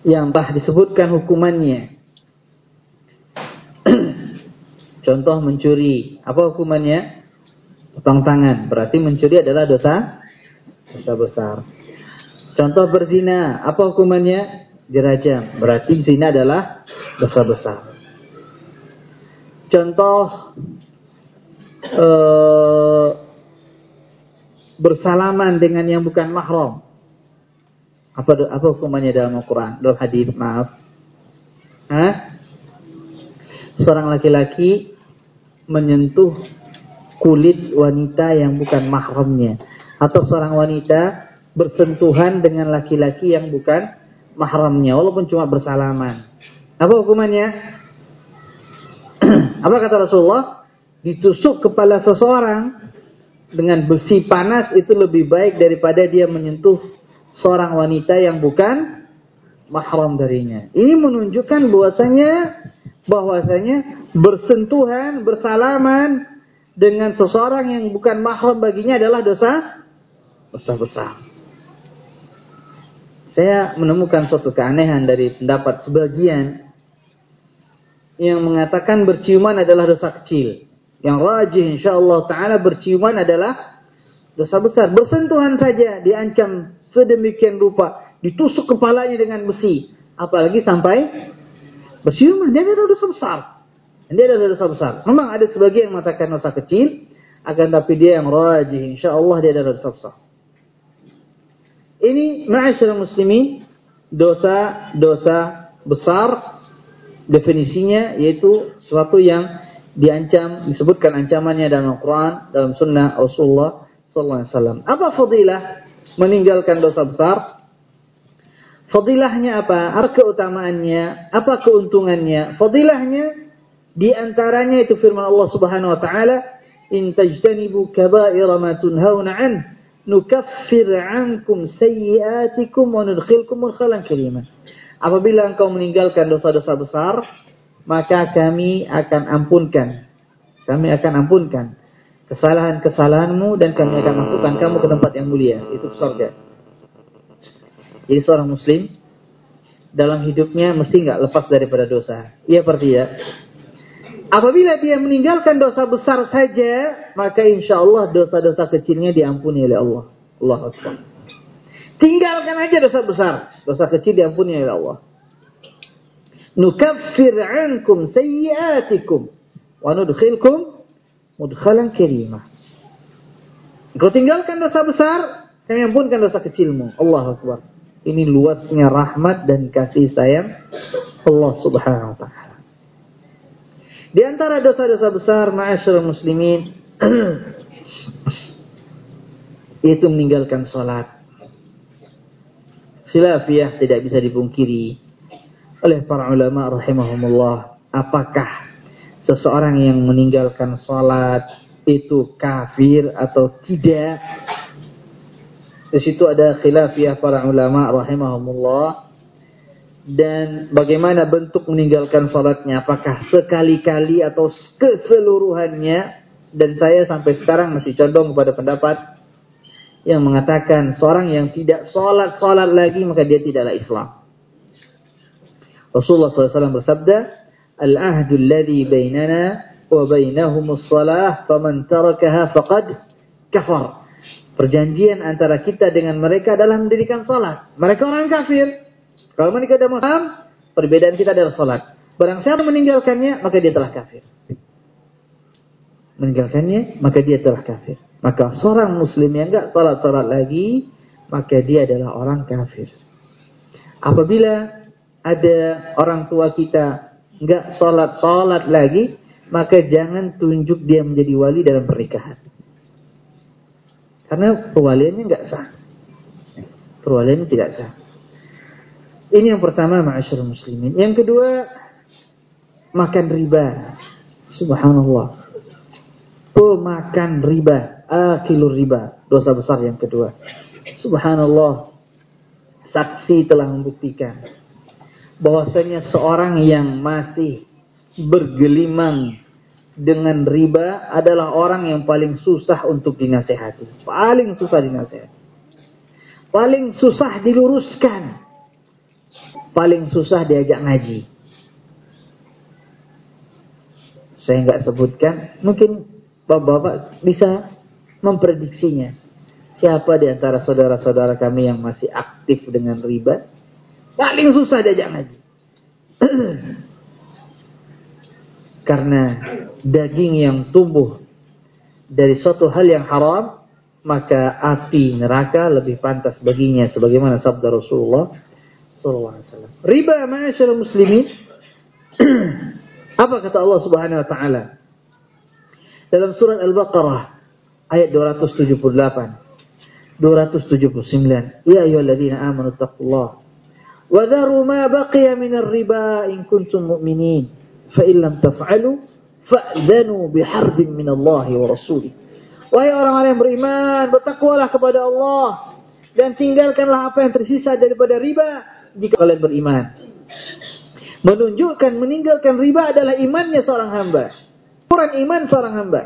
yang telah disebutkan hukumannya Contoh mencuri, apa hukumannya? Potong tangan. Berarti mencuri adalah dosa dosa besar. Contoh berzina, apa hukumannya? Dirajam. Berarti zina adalah dosa besar. Contoh uh, bersalaman dengan yang bukan mahram. Apa apa hukumannya dalam Al-Qur'an? Dalam hadis, maaf. Hah? Seorang laki-laki menyentuh kulit wanita yang bukan mahramnya atau seorang wanita bersentuhan dengan laki-laki yang bukan mahramnya walaupun cuma bersalaman. Apa hukumannya? Apa kata Rasulullah? Ditusuk kepala seseorang dengan besi panas itu lebih baik daripada dia menyentuh seorang wanita yang bukan mahram darinya. Ini menunjukkan bahwasanya bahwasanya bersentuhan, bersalaman dengan seseorang yang bukan mahram baginya adalah dosa dosa besar. Saya menemukan suatu keanehan dari pendapat sebagian yang mengatakan berciuman adalah dosa kecil. Yang rajih insyaallah taala berciuman adalah dosa besar. Bersentuhan saja diancam sedemikian rupa, ditusuk kepalanya dengan besi, apalagi sampai Berciuman, dia ada dosa besar. Dia ada dosa besar. Memang ada sebagian yang mengatakan dosa kecil, akan tapi dia yang rajih, Allah dia ada dosa besar. Ini ma'asyar muslimin, dosa-dosa besar, definisinya yaitu sesuatu yang diancam, disebutkan ancamannya dalam Al-Quran, dalam sunnah Rasulullah Sallallahu Alaihi Wasallam. Apa fadilah meninggalkan dosa besar? Fadilahnya apa? Apa keutamaannya? Apa keuntungannya? Fadilahnya di antaranya itu firman Allah Subhanahu wa taala, "In tajtanibu kaba'ira ma tunhauna an, nukaffir 'ankum sayyi'atikum wa nudkhilkum mudkhalan karima." Apabila engkau meninggalkan dosa-dosa besar, maka kami akan ampunkan. Kami akan ampunkan kesalahan-kesalahanmu dan kami akan masukkan kamu ke tempat yang mulia, itu surga. Jadi seorang muslim dalam hidupnya mesti nggak lepas daripada dosa. Iya ya. Apabila dia meninggalkan dosa besar saja, maka insya Allah dosa-dosa kecilnya diampuni oleh Allah. Allah Akbar. Tinggalkan aja dosa besar. Dosa kecil diampuni oleh Allah. Nukaffir ankum sayyiatikum. Wa nudkhilkum mudkhalan kirimah. Kau tinggalkan dosa besar, kami ampunkan dosa kecilmu. Allah Akbar. Ini luasnya rahmat dan kasih sayang Allah Subhanahu wa taala. Di antara dosa-dosa besar ma'asyiral muslimin Itu meninggalkan sholat. Khilafiyah tidak bisa dipungkiri oleh para ulama rahimahumullah. Apakah seseorang yang meninggalkan sholat itu kafir atau tidak? Di situ ada khilafiyah para ulama rahimahumullah. Dan bagaimana bentuk meninggalkan sholatnya? Apakah sekali-kali atau keseluruhannya? Dan saya sampai sekarang masih condong kepada pendapat yang mengatakan seorang yang tidak sholat-sholat lagi maka dia tidaklah Islam. Rasulullah SAW bersabda, Al-ahdu alladhi bainana wa bainahumus salah faman tarakaha faqad kafar. Perjanjian antara kita dengan mereka adalah mendirikan salat. Mereka orang kafir. Kalau mereka ada Muslim, perbedaan kita adalah salat. Barang siapa meninggalkannya, maka dia telah kafir. Meninggalkannya, maka dia telah kafir. Maka seorang muslim yang enggak salat-salat lagi, maka dia adalah orang kafir. Apabila ada orang tua kita enggak salat-salat lagi, maka jangan tunjuk dia menjadi wali dalam pernikahan. Karena perwaliannya enggak sah. Perwaliannya tidak sah. Ini yang pertama ma'asyur muslimin. Yang kedua, makan riba. Subhanallah. Pemakan riba akilur riba. Dosa besar yang kedua. Subhanallah. Saksi telah membuktikan. Bahwasanya seorang yang masih bergelimang dengan riba adalah orang yang paling susah untuk dinasehati. Paling susah dinasehati. Paling susah diluruskan. Paling susah diajak ngaji. Saya nggak sebutkan, mungkin bapak-bapak bisa memprediksinya. Siapa di antara saudara-saudara kami yang masih aktif dengan riba? Paling susah diajak ngaji. Karena daging yang tumbuh dari suatu hal yang haram, maka api neraka lebih pantas baginya sebagaimana sabda Rasulullah sallallahu alaihi wasallam. Riba ma'asyiral muslimin apa kata Allah Subhanahu wa taala? Dalam surat Al-Baqarah ayat 278 279 ya ayyuhalladzina amanu taqullaha ma baqiya minar riba in kuntum mu'minin. Fa in lam taf'alu fa'dhanu biharbin minallahi wa rasulih. Wahai orang-orang yang beriman bertakwalah kepada Allah. Dan tinggalkanlah apa yang tersisa daripada riba jika kalian beriman. Menunjukkan meninggalkan riba adalah imannya seorang hamba. Kurang iman seorang hamba.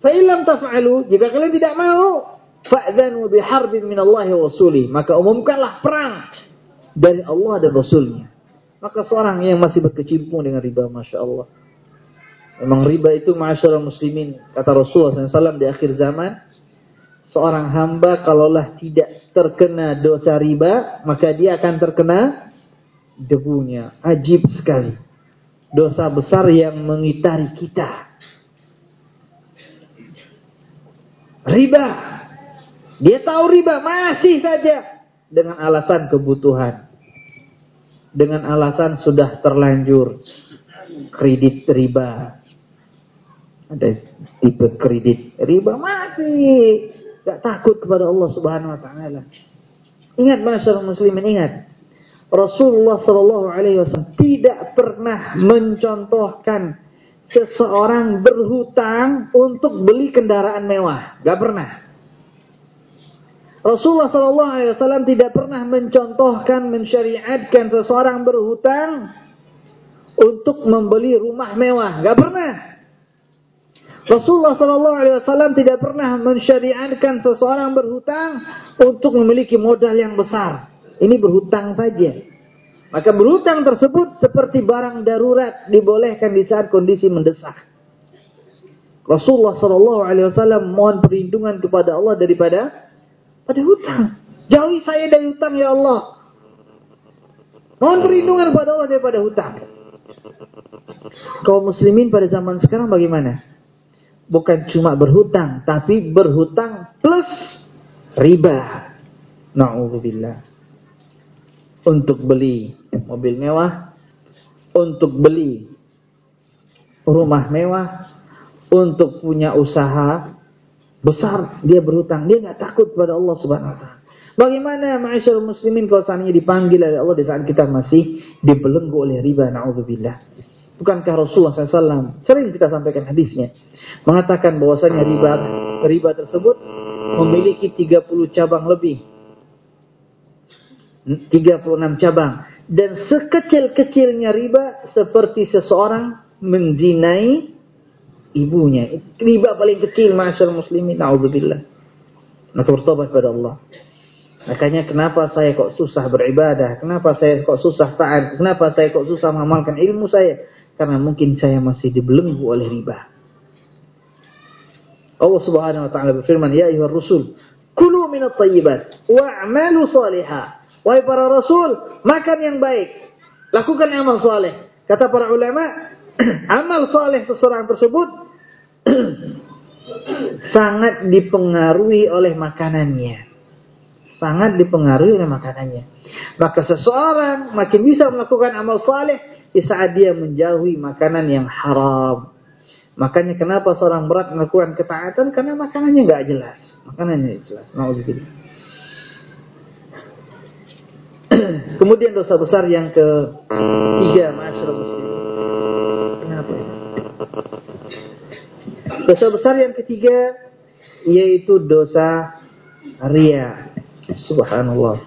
Fa'ilam taf'alu, jika kalian tidak mau, fa'dhanu biharbin minallahi wa rasulih. Maka umumkanlah perang dari Allah dan Rasulnya. Maka seorang yang masih berkecimpung dengan riba, Masya Allah. Memang riba itu masyarakat muslimin. Kata Rasulullah SAW di akhir zaman. Seorang hamba kalaulah tidak terkena dosa riba, maka dia akan terkena debunya. Ajib sekali. Dosa besar yang mengitari kita. riba. Dia tahu riba masih saja dengan alasan kebutuhan. Dengan alasan sudah terlanjur kredit riba. Ada tipe kredit riba masih gak takut kepada Allah Subhanahu wa taala. Ingat masyarakat muslimin ingat. Rasulullah sallallahu alaihi wasallam tidak pernah mencontohkan seseorang berhutang untuk beli kendaraan mewah. Gak pernah. Rasulullah SAW tidak pernah mencontohkan, mensyariatkan seseorang berhutang untuk membeli rumah mewah. Gak pernah. Rasulullah SAW tidak pernah mensyariatkan seseorang berhutang untuk memiliki modal yang besar. Ini berhutang saja. Maka berhutang tersebut seperti barang darurat dibolehkan di saat kondisi mendesak. Rasulullah Wasallam mohon perlindungan kepada Allah daripada pada hutang. Jauhi saya dari hutang ya Allah. Mohon perlindungan kepada Allah daripada hutang. Kaum muslimin pada zaman sekarang bagaimana? Bukan cuma berhutang, tapi berhutang plus riba. Na'udzubillah untuk beli mobil mewah, untuk beli rumah mewah, untuk punya usaha besar, dia berhutang, dia nggak takut pada Allah Subhanahu wa taala. Bagaimana ma'asyar muslimin kalau seandainya dipanggil oleh Allah di saat kita masih dibelenggu oleh riba, na'udzubillah. Bukankah Rasulullah SAW sering kita sampaikan hadisnya mengatakan bahwasanya riba riba tersebut memiliki 30 cabang lebih. 36 cabang dan sekecil-kecilnya riba seperti seseorang menzinai ibunya. Riba paling kecil masyarakat muslimin. Na'udzubillah. Maka bertobat pada Allah. Makanya kenapa saya kok susah beribadah? Kenapa saya kok susah taat? Kenapa saya kok susah mengamalkan ilmu saya? Karena mungkin saya masih dibelenggu oleh riba. Allah Subhanahu wa taala berfirman, "Ya ayyuhar rusul, kulu minat thayyibat wa'malu salihah." Wahai para rasul, makan yang baik, lakukan amal soleh. Kata para ulama, amal soleh seseorang tersebut sangat dipengaruhi oleh makanannya. Sangat dipengaruhi oleh makanannya. Maka seseorang makin bisa melakukan amal soleh di saat dia menjauhi makanan yang haram. Makanya kenapa seorang berat melakukan ketaatan? Karena makanannya nggak jelas. Makanannya jelas. Nauzubillah. Kemudian dosa besar yang ketiga, masyarakat muslim. Kenapa? Dosa besar yang ketiga yaitu dosa ria. Subhanallah.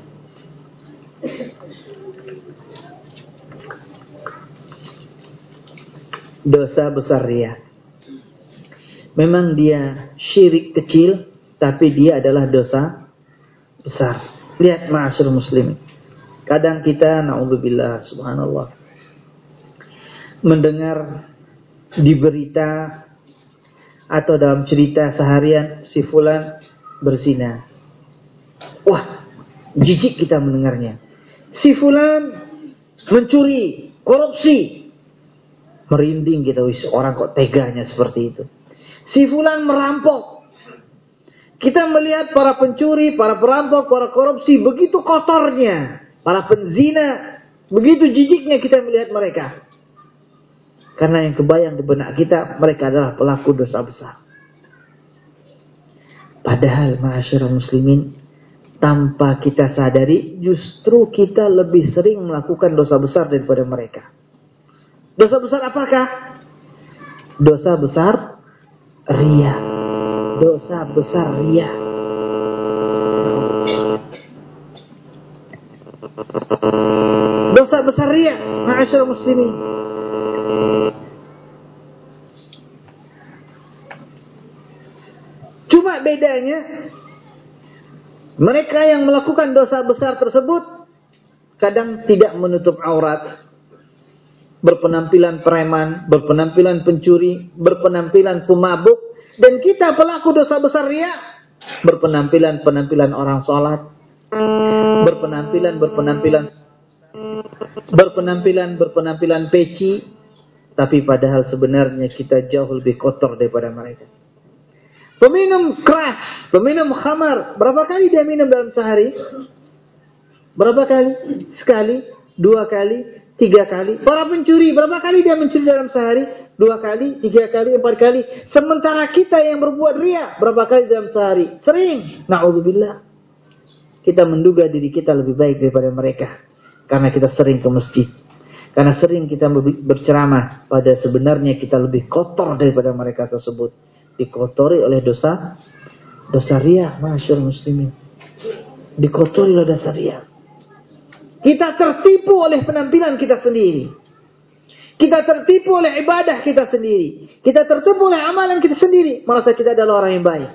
Dosa besar ria. Memang dia syirik kecil, tapi dia adalah dosa besar. Lihat ma'asyur muslim. Kadang kita, na'udzubillah, subhanallah, mendengar di berita atau dalam cerita seharian si fulan berzina. Wah, jijik kita mendengarnya. Si fulan mencuri, korupsi. Merinding kita, wis orang kok teganya seperti itu. Si fulan merampok. Kita melihat para pencuri, para perampok, para korupsi begitu kotornya para penzina. Begitu jijiknya kita melihat mereka. Karena yang kebayang di benak kita, mereka adalah pelaku dosa besar. Padahal masyarakat muslimin, tanpa kita sadari, justru kita lebih sering melakukan dosa besar daripada mereka. Dosa besar apakah? Dosa besar ria. Dosa besar ria. Dosa besar ria, ma'asyar muslimin. Cuma bedanya mereka yang melakukan dosa besar tersebut kadang tidak menutup aurat, berpenampilan preman, berpenampilan pencuri, berpenampilan pemabuk, dan kita pelaku dosa besar ria berpenampilan penampilan orang sholat, berpenampilan berpenampilan berpenampilan berpenampilan peci tapi padahal sebenarnya kita jauh lebih kotor daripada mereka. Peminum keras, peminum khamar, berapa kali dia minum dalam sehari? Berapa kali? Sekali, dua kali, tiga kali. Para pencuri, berapa kali dia mencuri dalam sehari? Dua kali, tiga kali, empat kali. Sementara kita yang berbuat ria, berapa kali dalam sehari? Sering. Na'udzubillah kita menduga diri kita lebih baik daripada mereka. Karena kita sering ke masjid. Karena sering kita berceramah. Pada sebenarnya kita lebih kotor daripada mereka tersebut. Dikotori oleh dosa. Dosa ria. Masyarakat muslimin. Dikotori oleh dosa ria. Kita tertipu oleh penampilan kita sendiri. Kita tertipu oleh ibadah kita sendiri. Kita tertipu oleh amalan kita sendiri. Merasa kita adalah orang yang baik.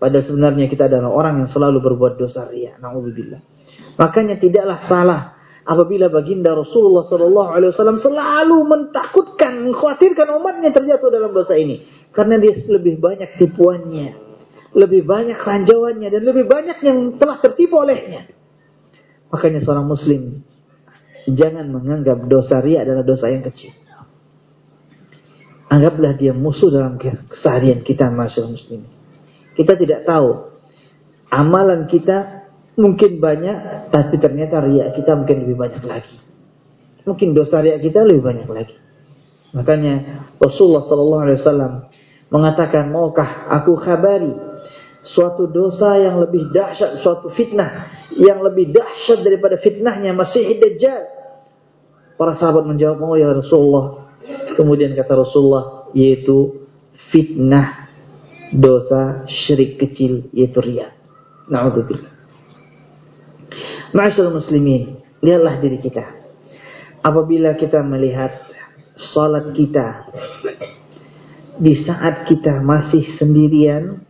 Pada sebenarnya kita adalah orang yang selalu berbuat dosa ria. Na'udzubillah. Makanya tidaklah salah apabila baginda Rasulullah Wasallam selalu mentakutkan, mengkhawatirkan umatnya terjatuh dalam dosa ini, karena dia lebih banyak tipuannya, lebih banyak ranjauannya, dan lebih banyak yang telah tertipu olehnya. Makanya seorang Muslim jangan menganggap dosa ria adalah dosa yang kecil. Anggaplah dia musuh dalam keseharian kita, masyarakat muslim. Kita tidak tahu. Amalan kita mungkin banyak, tapi ternyata riak kita mungkin lebih banyak lagi. Mungkin dosa riak kita lebih banyak lagi. Makanya Rasulullah sallallahu alaihi wasallam mengatakan, "Maukah aku khabari suatu dosa yang lebih dahsyat, suatu fitnah yang lebih dahsyat daripada fitnahnya Masih Dajjal?" Para sahabat menjawab, "Oh ya Rasulullah." Kemudian kata Rasulullah, yaitu fitnah dosa syirik kecil yaitu riya. Na'udzubillah. Ma'asyarul muslimin, lihatlah diri kita. Apabila kita melihat salat kita di saat kita masih sendirian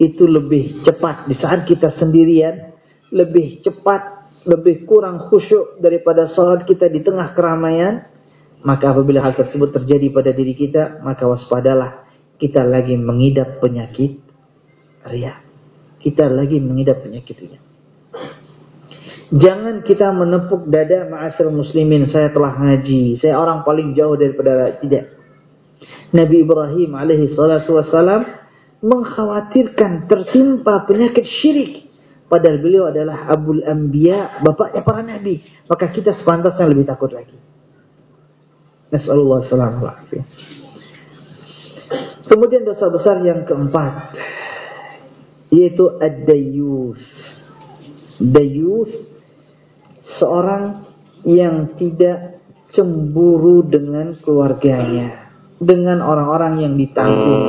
itu lebih cepat di saat kita sendirian lebih cepat lebih kurang khusyuk daripada salat kita di tengah keramaian maka apabila hal tersebut terjadi pada diri kita maka waspadalah kita lagi mengidap penyakit ria kita lagi mengidap penyakit ria Jangan kita menepuk dada ma'asyar muslimin. Saya telah ngaji. Saya orang paling jauh daripada tidak. Nabi Ibrahim alaihi salatu wassalam mengkhawatirkan tertimpa penyakit syirik. Padahal beliau adalah Abul Anbiya, bapaknya para nabi. Maka kita sepantasnya lebih takut lagi. Nasallallahu alaihi Kemudian dosa besar yang keempat yaitu ad-dayyus. Dayyus seorang yang tidak cemburu dengan keluarganya, dengan orang-orang yang ditanggung.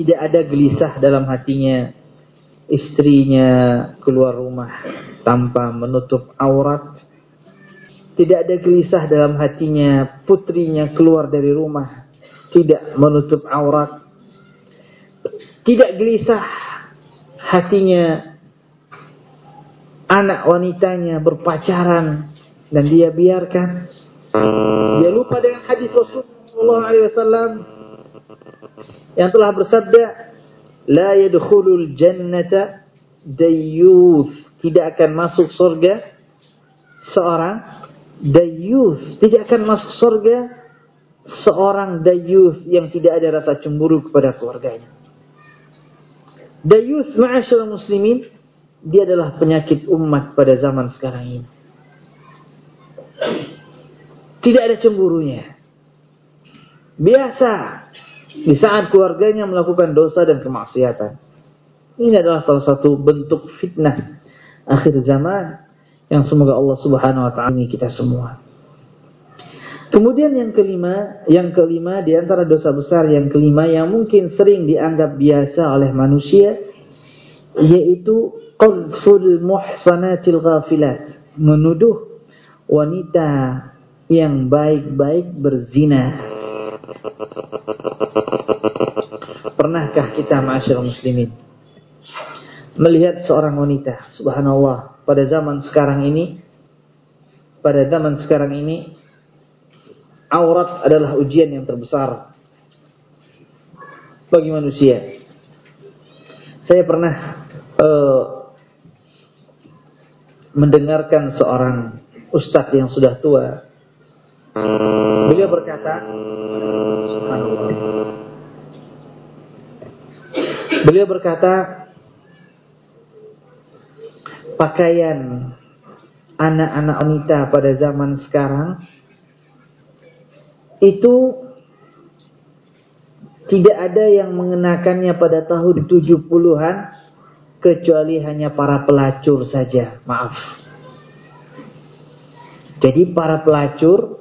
Tidak ada gelisah dalam hatinya istrinya keluar rumah tanpa menutup aurat. Tidak ada gelisah dalam hatinya putrinya keluar dari rumah tidak menutup aurat. Tidak gelisah hatinya anak wanitanya berpacaran dan dia biarkan. Dia lupa dengan hadis Rasulullah SAW yang telah bersabda, "La yadkhulul jannata dayyuth." Tidak akan masuk surga seorang dayyuth. Tidak akan masuk surga seorang dayyuth yang tidak ada rasa cemburu kepada keluarganya. Dayyuth ma'asyar muslimin dia adalah penyakit umat pada zaman sekarang ini. Tidak ada cemburunya. Biasa di saat keluarganya melakukan dosa dan kemaksiatan. Ini adalah salah satu bentuk fitnah akhir zaman yang semoga Allah Subhanahu wa taala kita semua. Kemudian yang kelima, yang kelima di antara dosa besar yang kelima yang mungkin sering dianggap biasa oleh manusia yaitu qadful muhsanatil ghafilat menuduh wanita yang baik-baik berzina pernahkah kita masyarakat muslimin melihat seorang wanita subhanallah pada zaman sekarang ini pada zaman sekarang ini aurat adalah ujian yang terbesar bagi manusia saya pernah uh, mendengarkan seorang ustadz yang sudah tua. Beliau berkata, Beliau berkata, pakaian anak-anak wanita pada zaman sekarang itu tidak ada yang mengenakannya pada tahun 70-an kecuali hanya para pelacur saja. Maaf. Jadi para pelacur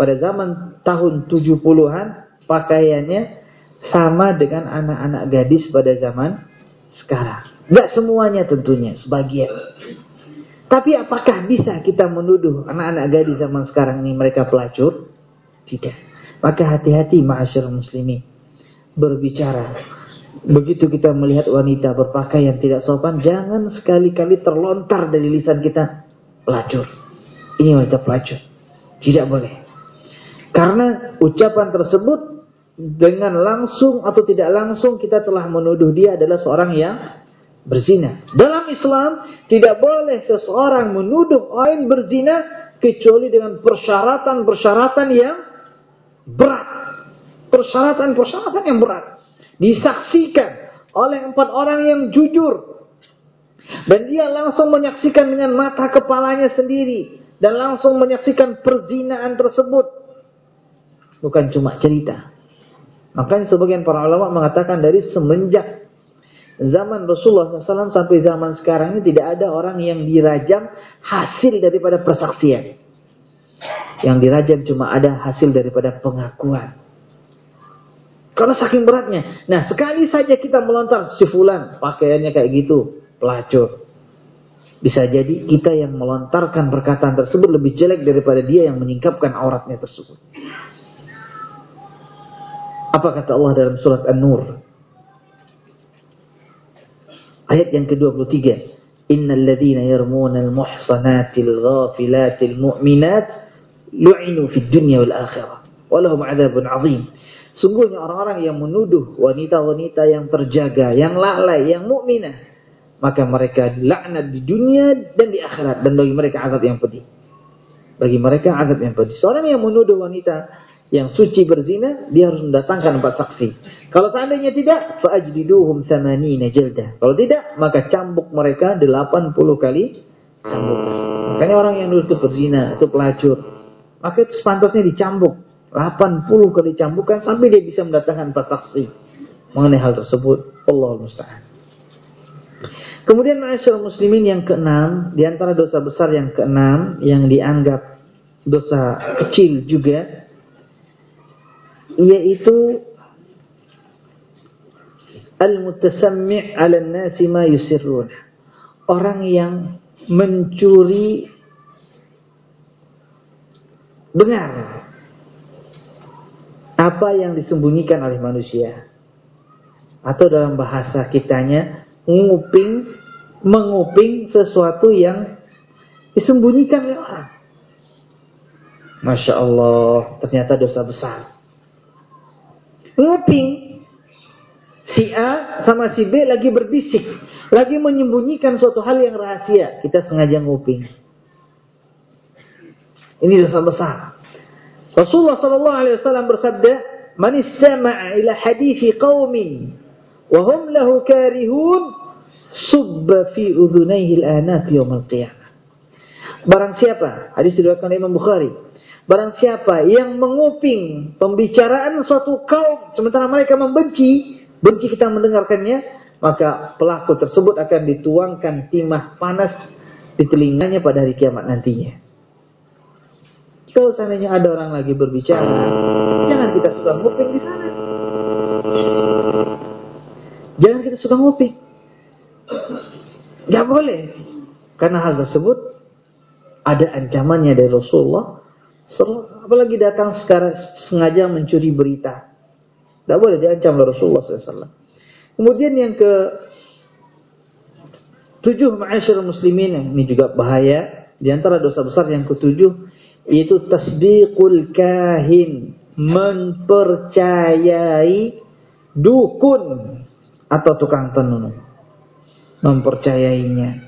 pada zaman tahun 70-an pakaiannya sama dengan anak-anak gadis pada zaman sekarang. Enggak semuanya tentunya, sebagian. Tapi apakah bisa kita menuduh anak-anak gadis zaman sekarang ini mereka pelacur? Tidak. Maka hati-hati ma'asyur muslimi berbicara Begitu kita melihat wanita berpakaian tidak sopan, jangan sekali-kali terlontar dari lisan kita pelacur. Ini wanita pelacur. Tidak boleh. Karena ucapan tersebut dengan langsung atau tidak langsung kita telah menuduh dia adalah seorang yang berzina. Dalam Islam tidak boleh seseorang menuduh orang berzina kecuali dengan persyaratan-persyaratan yang berat. Persyaratan-persyaratan yang berat disaksikan oleh empat orang yang jujur. Dan dia langsung menyaksikan dengan mata kepalanya sendiri dan langsung menyaksikan perzinaan tersebut. Bukan cuma cerita. Makanya sebagian para ulama mengatakan dari semenjak zaman Rasulullah SAW sampai zaman sekarang ini tidak ada orang yang dirajam hasil daripada persaksian. Yang dirajam cuma ada hasil daripada pengakuan. Karena saking beratnya. Nah sekali saja kita melontar si fulan pakaiannya kayak gitu. Pelacur. Bisa jadi kita yang melontarkan perkataan tersebut lebih jelek daripada dia yang menyingkapkan auratnya tersebut. Apa kata Allah dalam surat An-Nur? Ayat yang ke-23. Innal ladzina yarmuna al-muhsanatil ghafilatil mu'minat lu'inu fid dunya wal akhirah. Walahum 'adzabun 'adzim. Sungguhnya orang-orang yang menuduh wanita-wanita yang terjaga, yang lalai, yang mukminah maka mereka dilaknat di dunia dan di akhirat dan bagi mereka azab yang pedih. Bagi mereka azab yang pedih. Seorang yang menuduh wanita yang suci berzina, dia harus mendatangkan empat saksi. Kalau seandainya tidak, fa'ajliduhum thamanina jaldah. Kalau tidak, maka cambuk mereka 80 kali cambuk. Makanya orang yang nuduh itu berzina, itu pelacur. Maka itu sepantasnya dicambuk. 80 kali cambukan sampai dia bisa mendatangkan empat saksi mengenai hal tersebut. Allah musta'an. Kemudian masyarakat muslimin yang keenam, di antara dosa besar yang keenam yang dianggap dosa kecil juga yaitu al-mutasammi' 'ala an-nasi ma yusirrun. Orang yang mencuri dengar apa yang disembunyikan oleh manusia. Atau dalam bahasa kitanya nguping, menguping sesuatu yang disembunyikan oleh orang. Masya Allah, ternyata dosa besar. Nguping. Si A sama si B lagi berbisik. Lagi menyembunyikan suatu hal yang rahasia. Kita sengaja nguping. Ini dosa besar. Rasulullah SAW bersabda, "Man istama'a ila hadithi qaumin wa hum lahu karihun subba fi udhunaihi al-anaq yaumil qiyamah. Barang siapa, hadis diriwayatkan Imam Bukhari. Barang siapa yang menguping pembicaraan suatu kaum sementara mereka membenci, benci kita mendengarkannya, maka pelaku tersebut akan dituangkan timah panas di telinganya pada hari kiamat nantinya. Kalau seandainya ada orang lagi berbicara, jangan kita suka nguping di sana. Jangan kita suka nguping. Gak boleh. Karena hal tersebut ada ancamannya dari Rasulullah. Apalagi datang sekarang sengaja mencuri berita. Gak boleh diancam oleh Rasulullah SAW. Kemudian yang ke tujuh ma'asyar muslimin ini juga bahaya. Di antara dosa besar yang ketujuh yaitu tasdiqul kahin mempercayai dukun atau tukang tenun mempercayainya.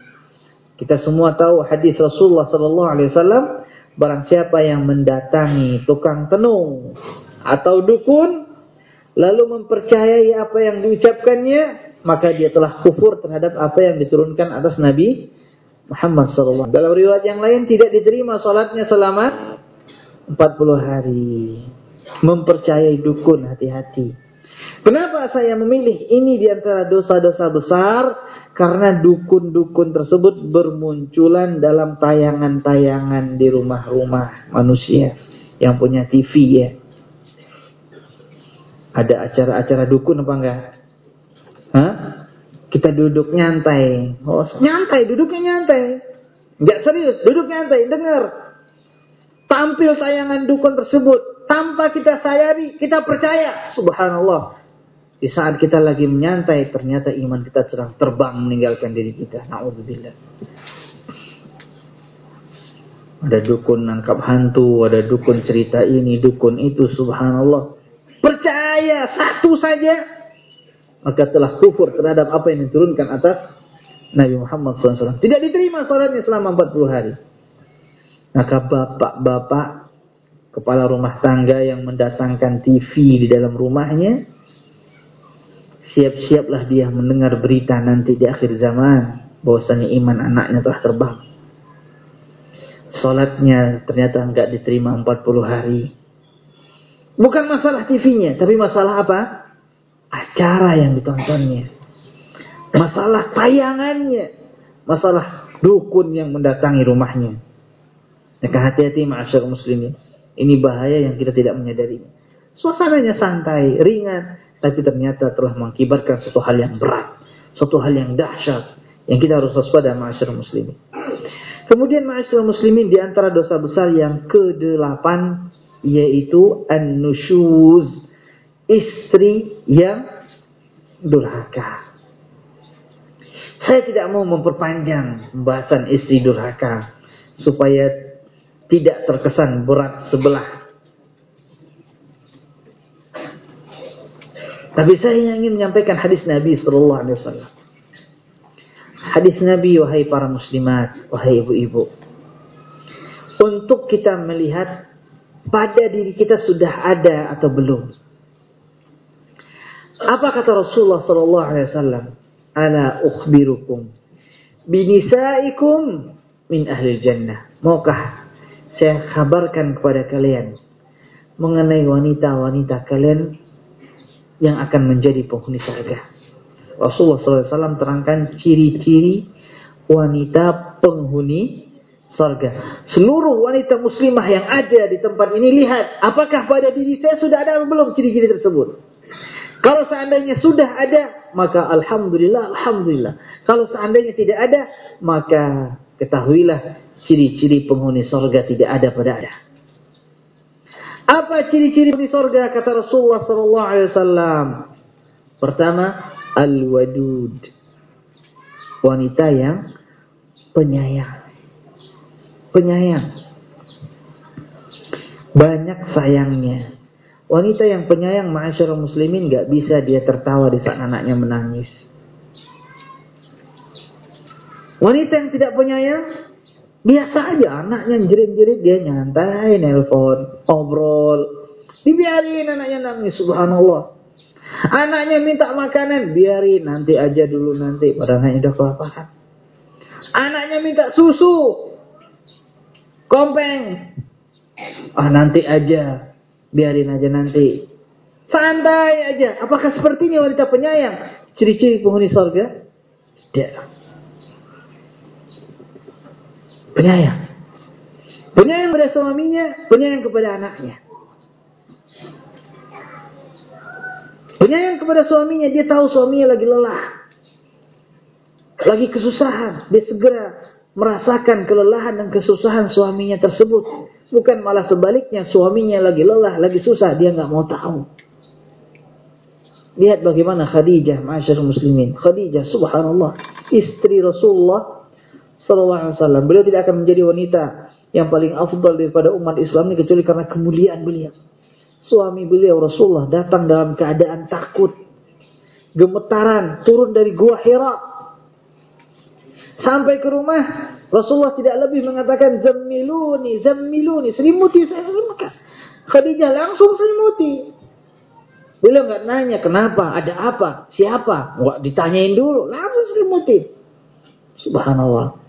Kita semua tahu hadis Rasulullah wasallam barang siapa yang mendatangi tukang tenung atau dukun lalu mempercayai apa yang diucapkannya maka dia telah kufur terhadap apa yang diturunkan atas Nabi Muhammad sallallahu Dalam riwayat yang lain tidak diterima salatnya selama 40 hari. Mempercayai dukun hati-hati. Kenapa saya memilih ini di antara dosa-dosa besar? Karena dukun-dukun tersebut bermunculan dalam tayangan-tayangan di rumah-rumah manusia yang punya TV ya. Ada acara-acara dukun apa enggak? Hah? Kita duduk nyantai. Oh, nyantai, duduknya nyantai. Enggak serius, duduk nyantai, dengar. Tampil tayangan dukun tersebut tanpa kita sayari, kita percaya. Subhanallah. Di saat kita lagi menyantai, ternyata iman kita sedang terbang meninggalkan diri kita. Na'udzubillah. Ada dukun nangkap hantu, ada dukun cerita ini, dukun itu, subhanallah. Percaya satu saja, maka telah kufur terhadap apa yang diturunkan atas Nabi Muhammad SAW. Tidak diterima sholatnya selama 40 hari. Maka bapak-bapak kepala rumah tangga yang mendatangkan TV di dalam rumahnya, siap-siaplah dia mendengar berita nanti di akhir zaman bahwasanya iman anaknya telah terbang. Sholatnya ternyata enggak diterima 40 hari. Bukan masalah TV-nya, tapi masalah apa? Acara yang ditontonnya. Masalah tayangannya. Masalah dukun yang mendatangi rumahnya. Maka hati-hati ma'asyar muslimin. Ini bahaya yang kita tidak menyadarinya. Suasananya santai, ringan, tapi ternyata telah mengakibatkan suatu hal yang berat, suatu hal yang dahsyat yang kita harus waspada ma'asyar muslimin. Kemudian ma'asyar muslimin di antara dosa besar yang kedelapan yaitu an-nusyuz, istri yang durhaka. Saya tidak mau memperpanjang pembahasan istri durhaka supaya tidak terkesan berat sebelah. Tapi saya ingin menyampaikan hadis Nabi sallallahu alaihi wasallam. Hadis Nabi wahai para muslimat, wahai ibu-ibu. Untuk kita melihat pada diri kita sudah ada atau belum. Apa kata Rasulullah sallallahu alaihi wasallam? Ala ukhbirukum binisaikum min ahli jannah. Maukah saya kabarkan kepada kalian mengenai wanita-wanita kalian yang akan menjadi penghuni surga. Rasulullah SAW terangkan ciri-ciri wanita penghuni sorga. Seluruh wanita muslimah yang ada di tempat ini lihat, apakah pada diri saya sudah ada atau belum ciri-ciri tersebut. Kalau seandainya sudah ada, maka alhamdulillah, alhamdulillah. Kalau seandainya tidak ada, maka ketahuilah ciri-ciri penghuni sorga tidak ada pada ada. Apa ciri-ciri penghuni sorga kata Rasulullah sallallahu alaihi wasallam? Pertama, al-wadud. Wanita yang penyayang penyayang. Banyak sayangnya. Wanita yang penyayang ma'asyarul muslimin gak bisa dia tertawa di saat anaknya menangis. Wanita yang tidak penyayang biasa aja anaknya jerit-jerit dia nyantai nelpon, obrol. Dibiarin anaknya nangis subhanallah. Anaknya minta makanan, biarin nanti aja dulu nanti. Padahal anaknya udah kelaparan. Anaknya minta susu, Kompeng. Ah nanti aja. Biarin aja nanti. Santai aja. Apakah seperti ini wanita penyayang? Ciri-ciri penghuni surga? Tidak. Penyayang. Penyayang kepada suaminya, penyayang kepada anaknya. Penyayang kepada suaminya, dia tahu suaminya lagi lelah. Lagi kesusahan, dia segera merasakan kelelahan dan kesusahan suaminya tersebut. Bukan malah sebaliknya suaminya lagi lelah, lagi susah, dia nggak mau tahu. Lihat bagaimana Khadijah, masyarakat muslimin. Khadijah, subhanallah, istri Rasulullah sallallahu alaihi wasallam. Beliau tidak akan menjadi wanita yang paling afdal daripada umat Islam ini kecuali karena kemuliaan beliau. Suami beliau Rasulullah datang dalam keadaan takut, gemetaran, turun dari gua Hira Sampai ke rumah, Rasulullah tidak lebih mengatakan zammiluni, zammiluni, selimuti saya selimutkan. Khadijah langsung selimuti. Beliau nggak nanya kenapa, ada apa, siapa, nggak ditanyain dulu, langsung selimuti. Subhanallah.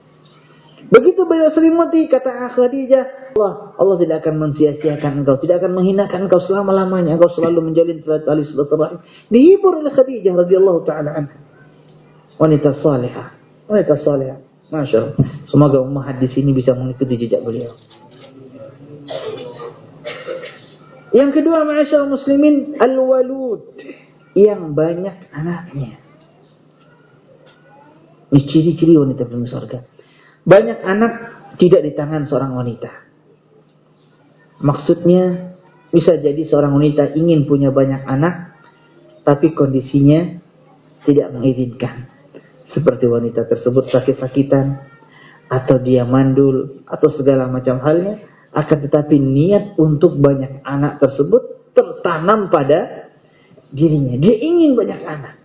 Begitu beliau selimuti, kata Khadijah, Allah, Allah tidak akan mensia-siakan engkau, tidak akan menghinakan engkau selama-lamanya, engkau selalu menjalin tali silaturahim. Dihibur oleh Khadijah radhiyallahu taala anha. Wanita salihah. Wanita saleh. Masya Allah. Semoga umat hadis ini bisa mengikuti jejak beliau. Yang kedua, masyarakat muslimin, al-walud. Yang banyak anaknya. Ini ciri-ciri wanita penuh surga. Banyak anak tidak di tangan seorang wanita. Maksudnya, bisa jadi seorang wanita ingin punya banyak anak, tapi kondisinya tidak mengizinkan. Seperti wanita tersebut sakit-sakitan atau dia mandul atau segala macam halnya akan tetapi niat untuk banyak anak tersebut tertanam pada dirinya. Dia ingin banyak anak.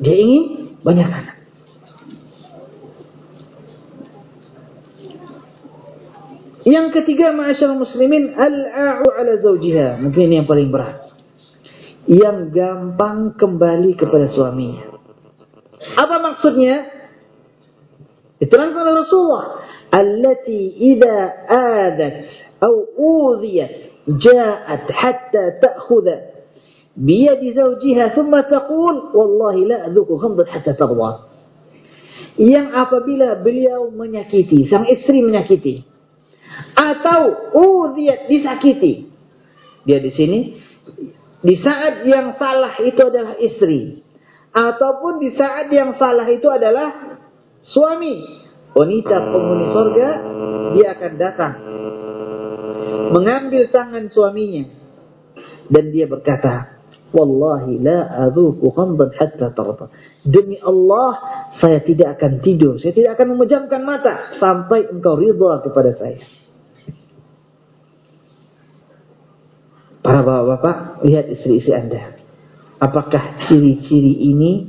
Dia ingin banyak anak yang ketiga ma'asyar muslimin al-a'u ala zawjiha mungkin ini yang paling berat yang gampang kembali kepada suaminya apa maksudnya? Diterangkan oleh Rasulullah. allati idza adat atau udhiyat ja'at hatta ta'khudha biyadi zawjiha thumma taqul wallahi la adzuku khamdan hatta tarda yang apabila beliau menyakiti sang istri menyakiti atau udhiyat disakiti. Dia di sini di saat yang salah itu adalah istri. Ataupun di saat yang salah itu adalah suami. Wanita penghuni sorga dia akan datang. Mengambil tangan suaminya. Dan dia berkata wallahi la adzuku khamdan hatta tarda. Demi Allah saya tidak akan tidur. Saya tidak akan memejamkan mata sampai engkau ridha kepada saya para bapak-bapak lihat istri-istri Anda apakah ciri-ciri ini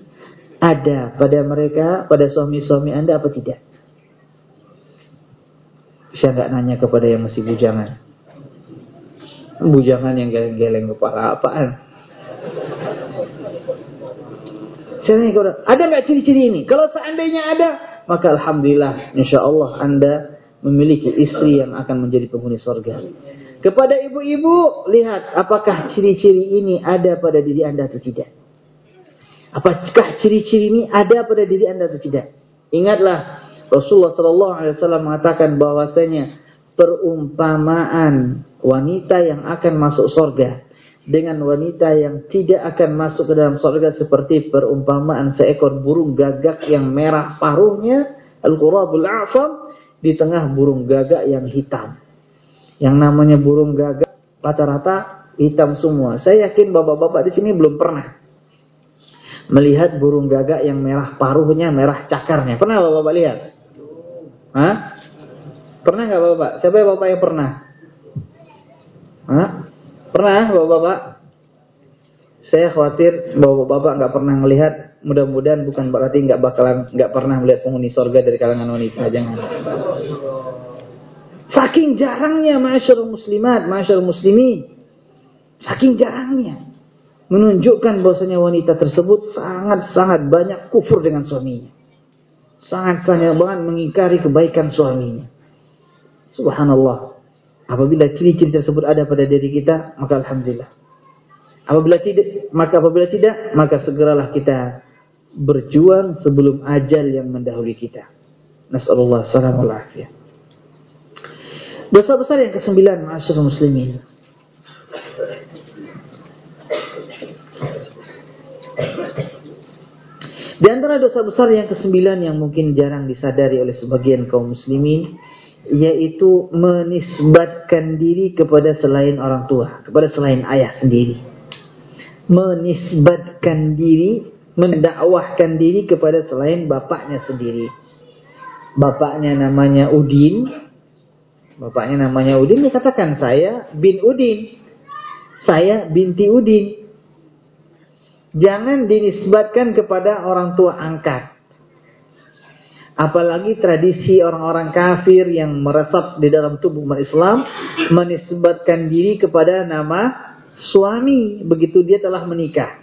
ada pada mereka pada suami-suami Anda apa tidak saya nggak nanya kepada yang masih bujangan. Bujangan yang geleng-geleng kepala apaan? Saya nanya kepada, ada nggak ciri-ciri ini? Kalau seandainya ada, maka alhamdulillah, insya Allah anda memiliki istri yang akan menjadi penghuni surga. Kepada ibu-ibu, lihat apakah ciri-ciri ini ada pada diri anda atau tidak. Apakah ciri-ciri ini ada pada diri anda atau tidak? Ingatlah, Rasulullah wasallam mengatakan bahwasanya perumpamaan wanita yang akan masuk surga dengan wanita yang tidak akan masuk ke dalam surga seperti perumpamaan seekor burung gagak yang merah paruhnya al-qurabul a'sam di tengah burung gagak yang hitam. Yang namanya burung gagak rata-rata hitam semua. Saya yakin bapak-bapak di sini belum pernah melihat burung gagak yang merah paruhnya, merah cakarnya. Pernah bapak-bapak lihat? Hah? Pernah nggak bapak? Siapa ya bapak yang pernah? Hah? Pernah bapak-bapak? Saya khawatir bahwa bapak nggak pernah melihat. Mudah-mudahan bukan berarti nggak bakalan nggak pernah melihat penghuni sorga dari kalangan wanita. Jangan. Saking jarangnya masyarakat muslimat, masyarakat muslimi, saking jarangnya menunjukkan bahwasanya wanita tersebut sangat-sangat banyak kufur dengan suaminya sangat sangat banget mengingkari kebaikan suaminya. Subhanallah. Apabila ciri-ciri tersebut ada pada diri kita, maka alhamdulillah. Apabila tidak, maka apabila tidak, maka segeralah kita berjuang sebelum ajal yang mendahului kita. Nasallallahu alaihi Dosa besar yang kesembilan, masyarakat muslimin. Di antara dosa besar yang kesembilan yang mungkin jarang disadari oleh sebagian kaum muslimin yaitu menisbatkan diri kepada selain orang tua, kepada selain ayah sendiri. Menisbatkan diri, mendakwahkan diri kepada selain bapaknya sendiri. Bapaknya namanya Udin. Bapaknya namanya Udin, dia katakan saya bin Udin. Saya binti Udin jangan dinisbatkan kepada orang tua angkat. Apalagi tradisi orang-orang kafir yang meresap di dalam tubuh umat Islam menisbatkan diri kepada nama suami begitu dia telah menikah.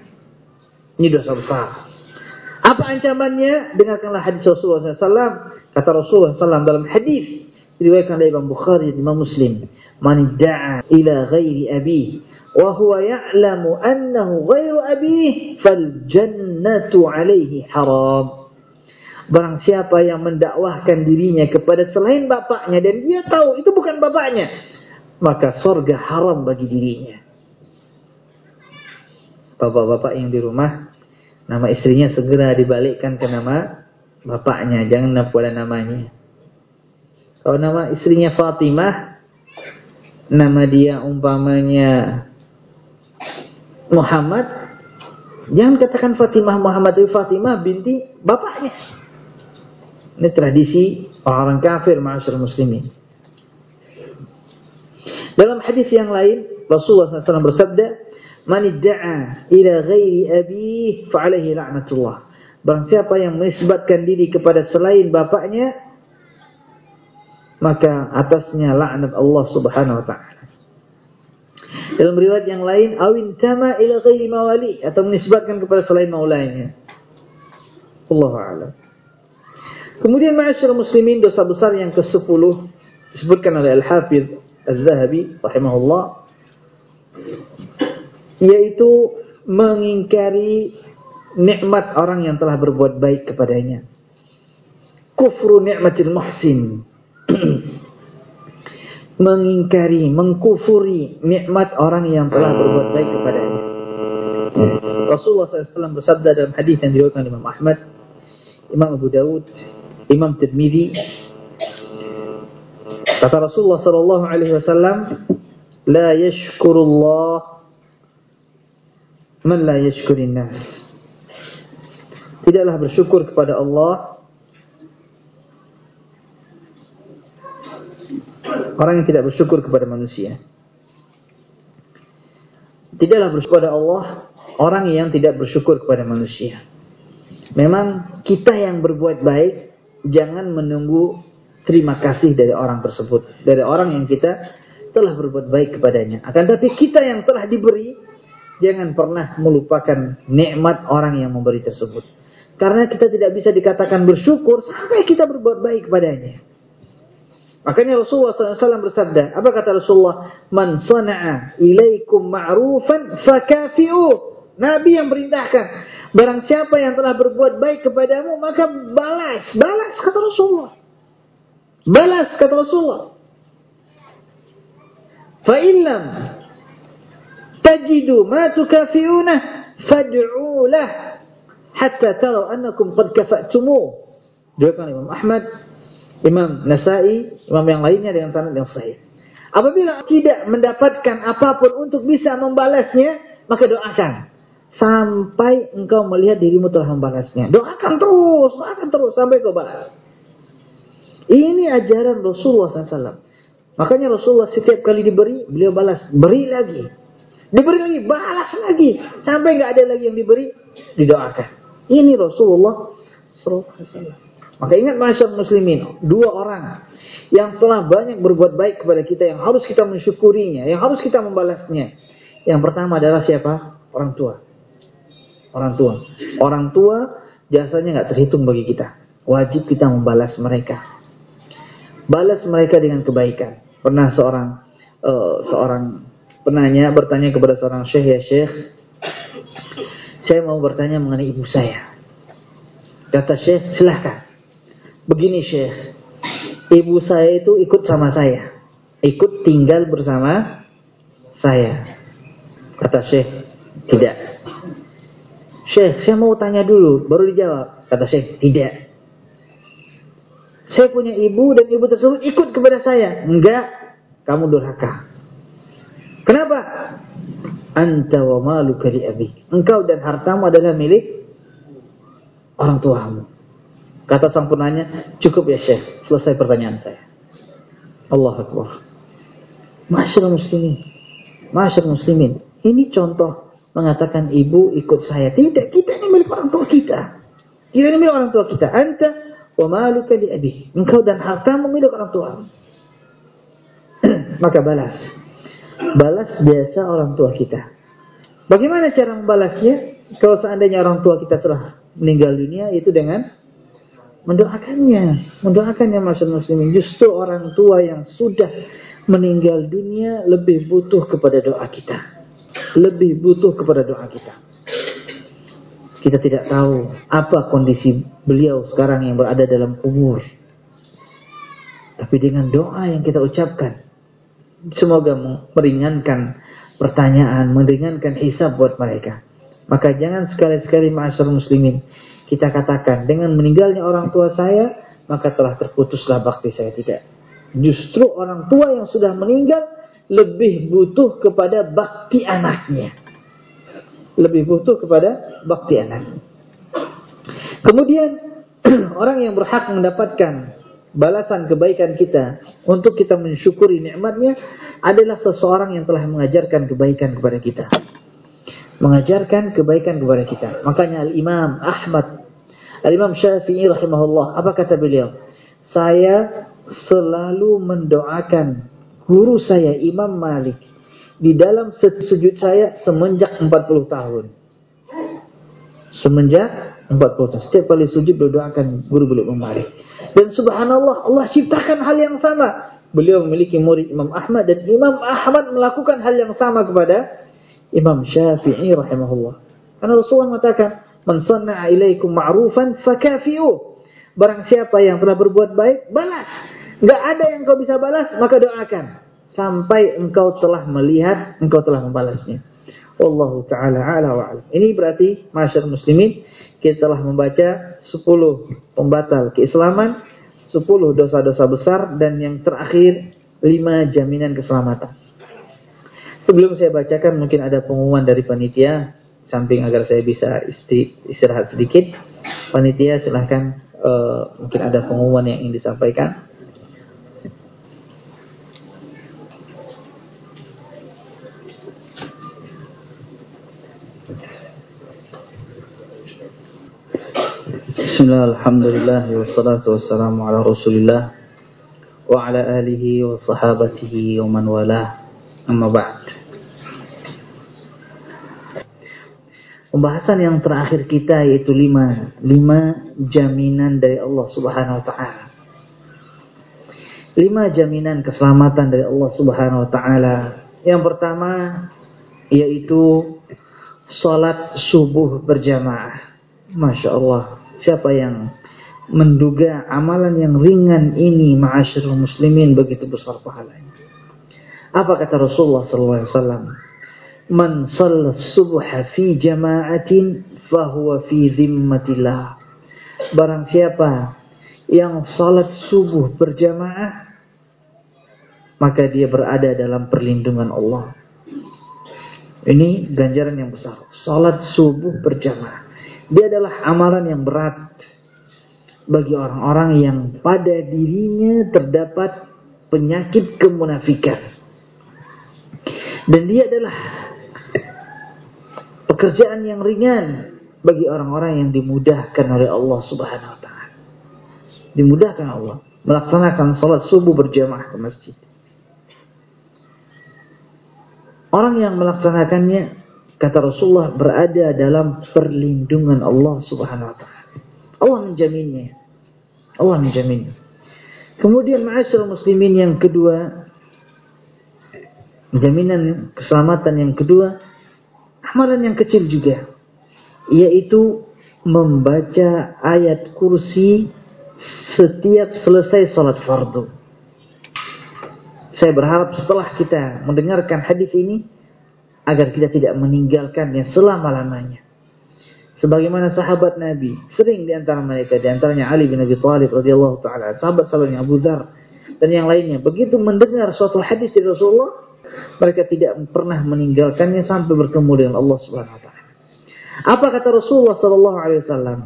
Ini dosa besar. Apa ancamannya? Dengarkanlah hadis Rasulullah SAW. Kata Rasulullah SAW dalam hadis diriwayatkan oleh Imam Bukhari dan Imam Muslim man da'a ila ghairi abihi wa huwa ya'lamu annahu ghairu abihi fal jannatu alaihi haram Barang siapa yang mendakwahkan dirinya kepada selain bapaknya dan dia tahu itu bukan bapaknya, maka sorga haram bagi dirinya. Bapak-bapak yang di rumah, nama istrinya segera dibalikkan ke nama bapaknya, jangan pada namanya. Kalau nama istrinya Fatimah, nama dia umpamanya Muhammad jangan katakan Fatimah Muhammad itu Fatimah binti bapaknya. Ini tradisi orang-orang kafir masyarakat muslimin. Dalam hadis yang lain Rasulullah SAW bersabda, "Man idda'a ila ghairi abih fa'alaihi la'natullah." Barang siapa yang menisbatkan diri kepada selain bapaknya, maka atasnya laknat Allah Subhanahu wa taala. Dalam riwayat yang lain, awin tama ila ghairi mawali atau menisbatkan kepada selain maulanya. Allah a'lam. Kemudian ma'asyar muslimin dosa besar yang ke-10 disebutkan oleh Al-Hafidh Al-Zahabi rahimahullah yaitu mengingkari nikmat orang yang telah berbuat baik kepadanya. Kufru nikmatil muhsin. Mengingkari, mengkufuri nikmat orang yang telah berbuat baik kepadanya. Rasulullah SAW bersabda dalam hadis yang diriwayatkan Imam Ahmad, Imam Abu Dawud, Imam Tirmidzi. Kata Rasulullah sallallahu alaihi wasallam la yashkurullah man la yashkurin nas. Tidaklah bersyukur kepada Allah orang yang tidak bersyukur kepada manusia tidaklah bersyukur kepada Allah orang yang tidak bersyukur kepada manusia memang kita yang berbuat baik jangan menunggu terima kasih dari orang tersebut, dari orang yang kita telah berbuat baik kepadanya. Akan tapi kita yang telah diberi, jangan pernah melupakan nikmat orang yang memberi tersebut. Karena kita tidak bisa dikatakan bersyukur sampai kita berbuat baik kepadanya. Makanya Rasulullah SAW bersabda, apa kata Rasulullah? Man sana'a ilaikum ma'rufan fakafi'u. Nabi yang perintahkan, Barang siapa yang telah berbuat baik kepadamu, maka balas. Balas, kata Rasulullah. Balas, kata Rasulullah. Fa'illam tajidu ma tukafi'unah fad'u lah hatta tara annakum qad kafa'tumu. Diriwayatkan Imam Ahmad, Imam Nasai, Imam yang lainnya dengan sanad yang sahih. Apabila tidak mendapatkan apa pun untuk bisa membalasnya, maka doakan sampai engkau melihat dirimu telah membalasnya. Doakan terus, doakan terus sampai kau balas. Ini ajaran Rasulullah SAW. Makanya Rasulullah setiap kali diberi, beliau balas, beri lagi. Diberi lagi, balas lagi. Sampai nggak ada lagi yang diberi, didoakan. Ini Rasulullah SAW. Maka ingat masyarakat muslimin, dua orang yang telah banyak berbuat baik kepada kita, yang harus kita mensyukurinya, yang harus kita membalasnya. Yang pertama adalah siapa? Orang tua orang tua. Orang tua jasanya nggak terhitung bagi kita. Wajib kita membalas mereka. Balas mereka dengan kebaikan. Pernah seorang uh, seorang penanya bertanya kepada seorang syekh ya syekh, saya mau bertanya mengenai ibu saya. Kata syekh, silahkan. Begini syekh, ibu saya itu ikut sama saya. Ikut tinggal bersama saya. Kata syekh, tidak. Syekh, saya mau tanya dulu, baru dijawab. Kata Syekh, tidak. Saya punya ibu dan ibu tersebut ikut kepada saya. Enggak, kamu durhaka. Kenapa? Anta wa maluka abi. Engkau dan hartamu adalah milik orang tuamu. Kata sang penanya, cukup ya Syekh, selesai pertanyaan saya. Allah Akbar. Masyarakat muslimin. Masyarakat muslimin. Ini contoh mengatakan ibu ikut saya. Tidak, kita ini milik orang tua kita. Kita ini milik orang tua kita. Anta wa maluka li abih. Engkau dan hartamu milik orang tua. Maka balas. Balas biasa orang tua kita. Bagaimana cara membalasnya? Kalau seandainya orang tua kita telah meninggal dunia, itu dengan mendoakannya. Mendoakannya masyarakat muslimin. Justru orang tua yang sudah meninggal dunia lebih butuh kepada doa kita lebih butuh kepada doa kita. Kita tidak tahu apa kondisi beliau sekarang yang berada dalam kubur. Tapi dengan doa yang kita ucapkan, semoga meringankan pertanyaan, meringankan hisab buat mereka. Maka jangan sekali-sekali ma'asyar muslimin kita katakan dengan meninggalnya orang tua saya, maka telah terputuslah bakti saya tidak. Justru orang tua yang sudah meninggal lebih butuh kepada bakti anaknya. Lebih butuh kepada bakti anaknya. Kemudian orang yang berhak mendapatkan balasan kebaikan kita untuk kita mensyukuri nikmatnya adalah seseorang yang telah mengajarkan kebaikan kepada kita. Mengajarkan kebaikan kepada kita. Makanya Al-Imam Ahmad, Al-Imam Syafi'i rahimahullah, apa kata beliau? Saya selalu mendoakan guru saya Imam Malik di dalam sujud saya semenjak 40 tahun. Semenjak 40 tahun. Setiap kali sujud berdoakan guru beliau membalik. Dan subhanallah Allah ciptakan hal yang sama. Beliau memiliki murid Imam Ahmad dan Imam Ahmad melakukan hal yang sama kepada Imam Syafi'i rahimahullah. Karena Rasulullah mengatakan, "Man ilaikum ma'rufan fakafi'u." Barang siapa yang telah berbuat baik, balas. Enggak ada yang kau bisa balas, maka doakan sampai engkau telah melihat, engkau telah membalasnya. Wallahu taala ala wa alam. Ini berarti masyarakat muslimin kita telah membaca 10 pembatal keislaman, 10 dosa-dosa besar dan yang terakhir 5 jaminan keselamatan. Sebelum saya bacakan mungkin ada pengumuman dari panitia samping agar saya bisa istirahat sedikit. Panitia silahkan uh, mungkin ada pengumuman yang ingin disampaikan. Bismillah, alhamdulillah, wassalatu wassalamu ala rasulillah Wa ala alihi wa sahabatihi wa man walah Amma Pembahasan yang terakhir kita yaitu lima Lima jaminan dari Allah subhanahu wa ta'ala Lima jaminan keselamatan dari Allah subhanahu wa ta'ala Yang pertama Yaitu Salat subuh berjamaah Masya Allah Siapa yang menduga amalan yang ringan ini ma'asyarul muslimin begitu besar pahalanya. Apa kata Rasulullah sallallahu alaihi wasallam? Man shalla subha fi jama'atin fahuwa fi dhimmatillah. Barang siapa yang salat subuh berjamaah maka dia berada dalam perlindungan Allah. Ini ganjaran yang besar. Salat subuh berjamaah. Dia adalah amalan yang berat bagi orang-orang yang pada dirinya terdapat penyakit kemunafikan. Dan dia adalah pekerjaan yang ringan bagi orang-orang yang dimudahkan oleh Allah Subhanahu wa taala. Dimudahkan Allah melaksanakan salat subuh berjamaah ke masjid. Orang yang melaksanakannya kata Rasulullah berada dalam perlindungan Allah Subhanahu wa taala. Allah menjaminnya. Allah menjaminnya. Kemudian ma'asyiral muslimin yang kedua jaminan keselamatan yang kedua amalan yang kecil juga yaitu membaca ayat kursi setiap selesai salat fardu. Saya berharap setelah kita mendengarkan hadis ini agar kita tidak meninggalkannya selama-lamanya. Sebagaimana sahabat Nabi, sering di antara mereka, di antaranya Ali bin Abi Thalib radhiyallahu taala, sahabat-sahabatnya Abu Dzar dan yang lainnya, begitu mendengar suatu hadis dari Rasulullah, mereka tidak pernah meninggalkannya sampai bertemu dengan Allah Subhanahu wa taala. Apa kata Rasulullah sallallahu alaihi wasallam?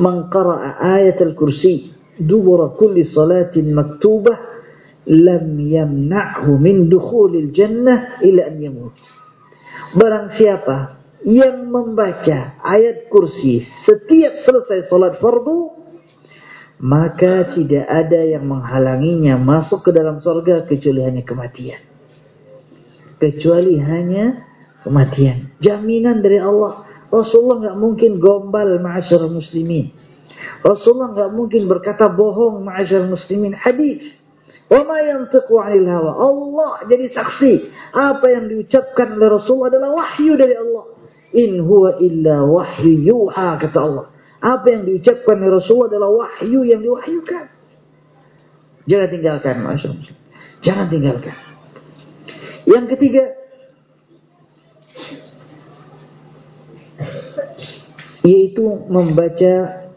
"Man qara'a ayat al-kursi dubura kulli salatin maktubah lam yamna'hu min dukhulil jannah ila an yamut." Barang siapa yang membaca ayat kursi setiap selesai solat fardu, maka tidak ada yang menghalanginya masuk ke dalam surga kecuali hanya kematian. Kecuali hanya kematian. Jaminan dari Allah. Rasulullah nggak mungkin gombal ma'asyar muslimin. Rasulullah nggak mungkin berkata bohong ma'asyar muslimin. Hadis. Wa ma yantiqu 'anil hawa. Allah jadi saksi. Apa yang diucapkan oleh Rasul adalah wahyu dari Allah. In huwa illa wahyu yuha kata Allah. Apa yang diucapkan oleh Rasul adalah wahyu yang diwahyukan. Jangan tinggalkan, Masya Allah. Jangan tinggalkan. Yang ketiga, yaitu membaca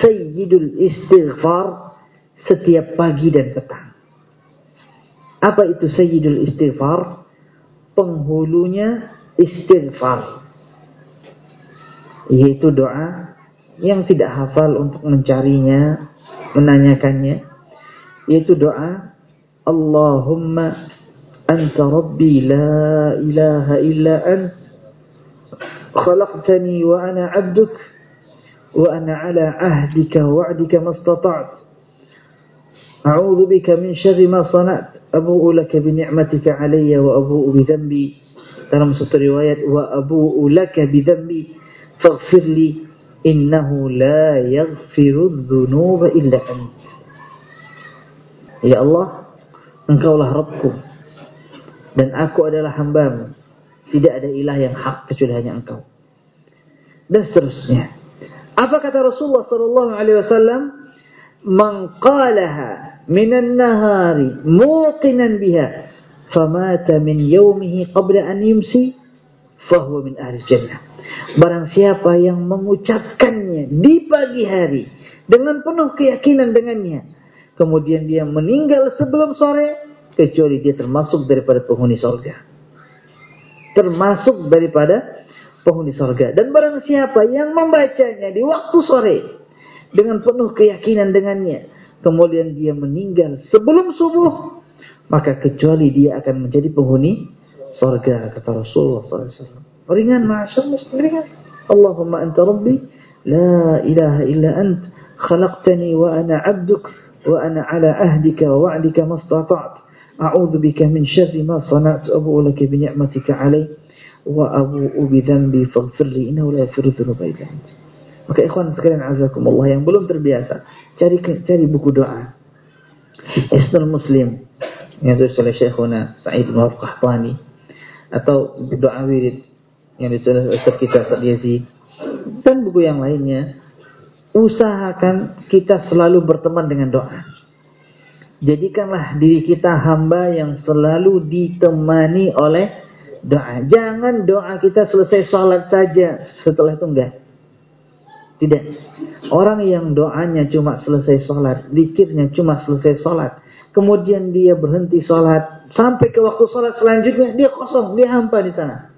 Sayyidul Istighfar setiap pagi dan petang. Apa itu sayyidul istighfar? Penghulunya istighfar. Yaitu doa yang tidak hafal untuk mencarinya, menanyakannya. Yaitu doa Allahumma أنت ربي لا إله إلا أنت خلقتني وأنا عبدك وأنا على عهدك ووعدك ما استطعت. أعوذ بك من شر ما صنعت أبوء لك بنعمتك علي وأبوء بذنبي. dalam satu وأبوء لك بذنبي. فاغفر لي إنه لا يغفر الذنوب إلا أنت. يا الله من engkaulah ربكم dan aku adalah hambamu. Tidak ada ilah yang hak kecuali hanya Engkau. Dan seterusnya. Apa kata Rasulullah sallallahu alaihi wasallam? Man qalaha minan nahari muqinan biha famata min yawmihi qabla an yumsi fahuwa min ahli jannah. Barang siapa yang mengucapkannya di pagi hari dengan penuh keyakinan dengannya, kemudian dia meninggal sebelum sore, kecuali dia termasuk daripada penghuni sorga. Termasuk daripada penghuni sorga. Dan barang siapa yang membacanya di waktu sore dengan penuh keyakinan dengannya, kemudian dia meninggal sebelum subuh, maka kecuali dia akan menjadi penghuni sorga kata Rasulullah SAW. Ringan, ma'asyar muslim ringan. Allahumma anta rabbi, la ilaha illa ant, khalaqtani wa ana abduk, wa ana ala ahdika wa wa'dika mastata'at. A'udzu bika min syarri ma sana'tu abu'u laka bi ni'matika 'alai wa abu'u bi dzambi faghfir li innahu la yaghfiru dzunuba illa. Maka ikhwan sekalian azakumullah yang belum terbiasa, cari cari buku doa. Isnul Muslim yang ditulis oleh Syekhuna Sa'id bin Qahtani atau doa wirid yang ditulis oleh kita Ustaz Yazid dan buku yang lainnya usahakan kita selalu berteman dengan doa Jadikanlah diri kita hamba yang selalu ditemani oleh doa. Jangan doa kita selesai sholat saja. Setelah itu enggak. Tidak. Orang yang doanya cuma selesai sholat. Dikirnya cuma selesai sholat. Kemudian dia berhenti sholat. Sampai ke waktu sholat selanjutnya. Dia kosong. Dia hampa di sana.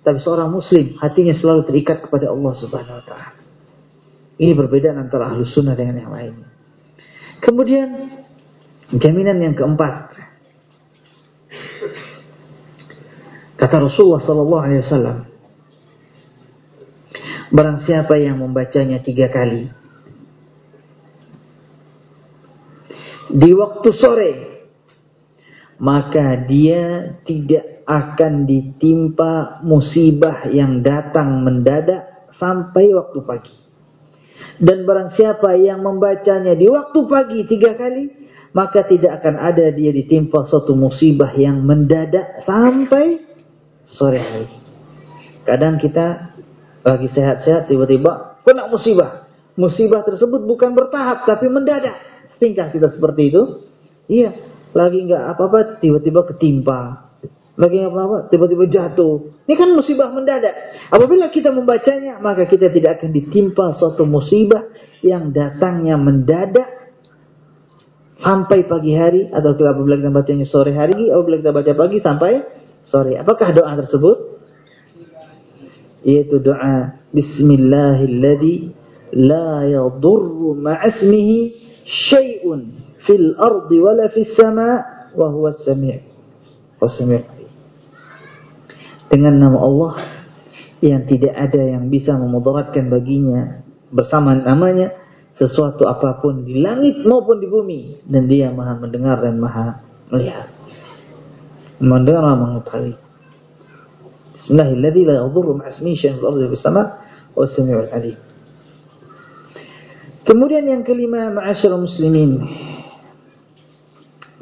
Tapi seorang muslim. Hatinya selalu terikat kepada Allah subhanahu wa ta'ala. Ini berbeda antara ahlu sunnah dengan yang lainnya. Kemudian Jaminan yang keempat. Kata Rasulullah sallallahu alaihi wasallam, barang siapa yang membacanya tiga kali di waktu sore, maka dia tidak akan ditimpa musibah yang datang mendadak sampai waktu pagi. Dan barang siapa yang membacanya di waktu pagi tiga kali, maka tidak akan ada dia ditimpa suatu musibah yang mendadak sampai sore hari. Kadang kita lagi sehat-sehat tiba-tiba kena musibah. Musibah tersebut bukan bertahap tapi mendadak. Tingkah kita seperti itu? Iya. Lagi enggak apa-apa tiba-tiba ketimpa. Lagi apa-apa tiba-tiba jatuh. Ini kan musibah mendadak. Apabila kita membacanya maka kita tidak akan ditimpa suatu musibah yang datangnya mendadak sampai pagi hari atau apabila kita bacanya sore hari apabila kita baca pagi sampai sore. Apakah doa tersebut? Yaitu doa Bismillahilladzi la yadurru ma'asmihi syai'un fil ardi wala fis sama' wa huwa as-sami' was-sami' Dengan nama Allah yang tidak ada yang bisa memudaratkan baginya bersama namanya sesuatu apa pun di langit maupun di bumi. Dan dia maha mendengar dan maha melihat. Mendengar maha mengetahui. Bismillahirrahmanirrahim la yadhurru ma'asmi syai'un fil ardi was sama' was sami'ul alim. Kemudian yang kelima ma'asyiral muslimin.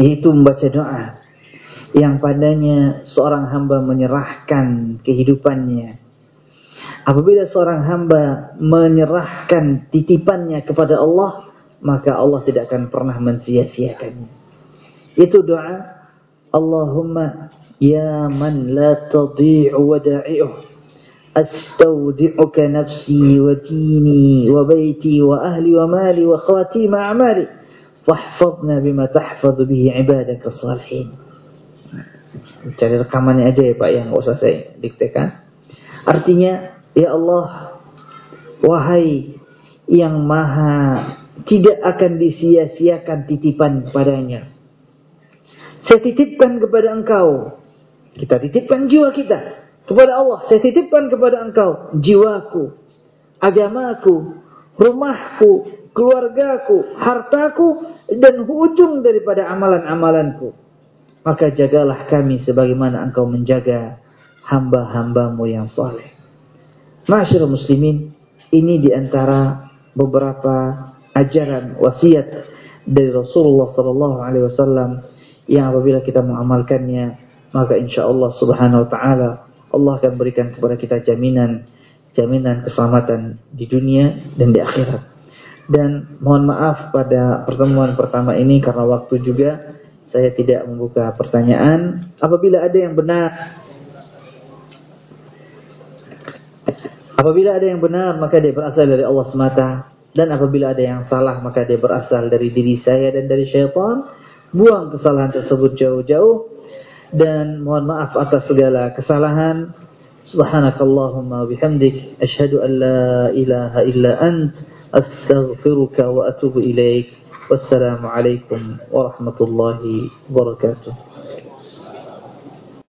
Yaitu membaca doa. Yang padanya seorang hamba menyerahkan kehidupannya Apabila seorang hamba menyerahkan titipannya kepada Allah, maka Allah tidak akan pernah mensia-siakannya. Itu doa Allahumma ya man la tadhi'u wada'i'uh astawdi'uka nafsi wa dini wa baiti wa ahli wa mali wa khawatima a'mali fahfadna bima tahfadhu bihi ibadaka salihin. Cari rekamannya aja ya Pak yang usah saya diktekan. Artinya Ya Allah, wahai yang maha tidak akan disia-siakan titipan padanya. Saya titipkan kepada engkau. Kita titipkan jiwa kita kepada Allah. Saya titipkan kepada engkau jiwaku, agamaku, rumahku, keluargaku, hartaku, dan ujung daripada amalan-amalanku. Maka jagalah kami sebagaimana engkau menjaga hamba-hambamu yang soleh. Masyarakat muslimin, Ini di antara beberapa ajaran wasiat dari Rasulullah sallallahu alaihi wasallam yang apabila kita mengamalkannya maka insyaallah subhanahu wa taala Allah akan berikan kepada kita jaminan jaminan keselamatan di dunia dan di akhirat. Dan mohon maaf pada pertemuan pertama ini karena waktu juga saya tidak membuka pertanyaan. Apabila ada yang benar Apabila ada yang benar maka dia berasal dari Allah semata dan apabila ada yang salah maka dia berasal dari diri saya dan dari syaitan. Buang kesalahan tersebut jauh-jauh dan mohon maaf atas segala kesalahan. Subhanakallahumma bihamdik asyhadu an la ilaha illa ant astaghfiruka wa atubu ilaik. Wassalamualaikum warahmatullahi wabarakatuh.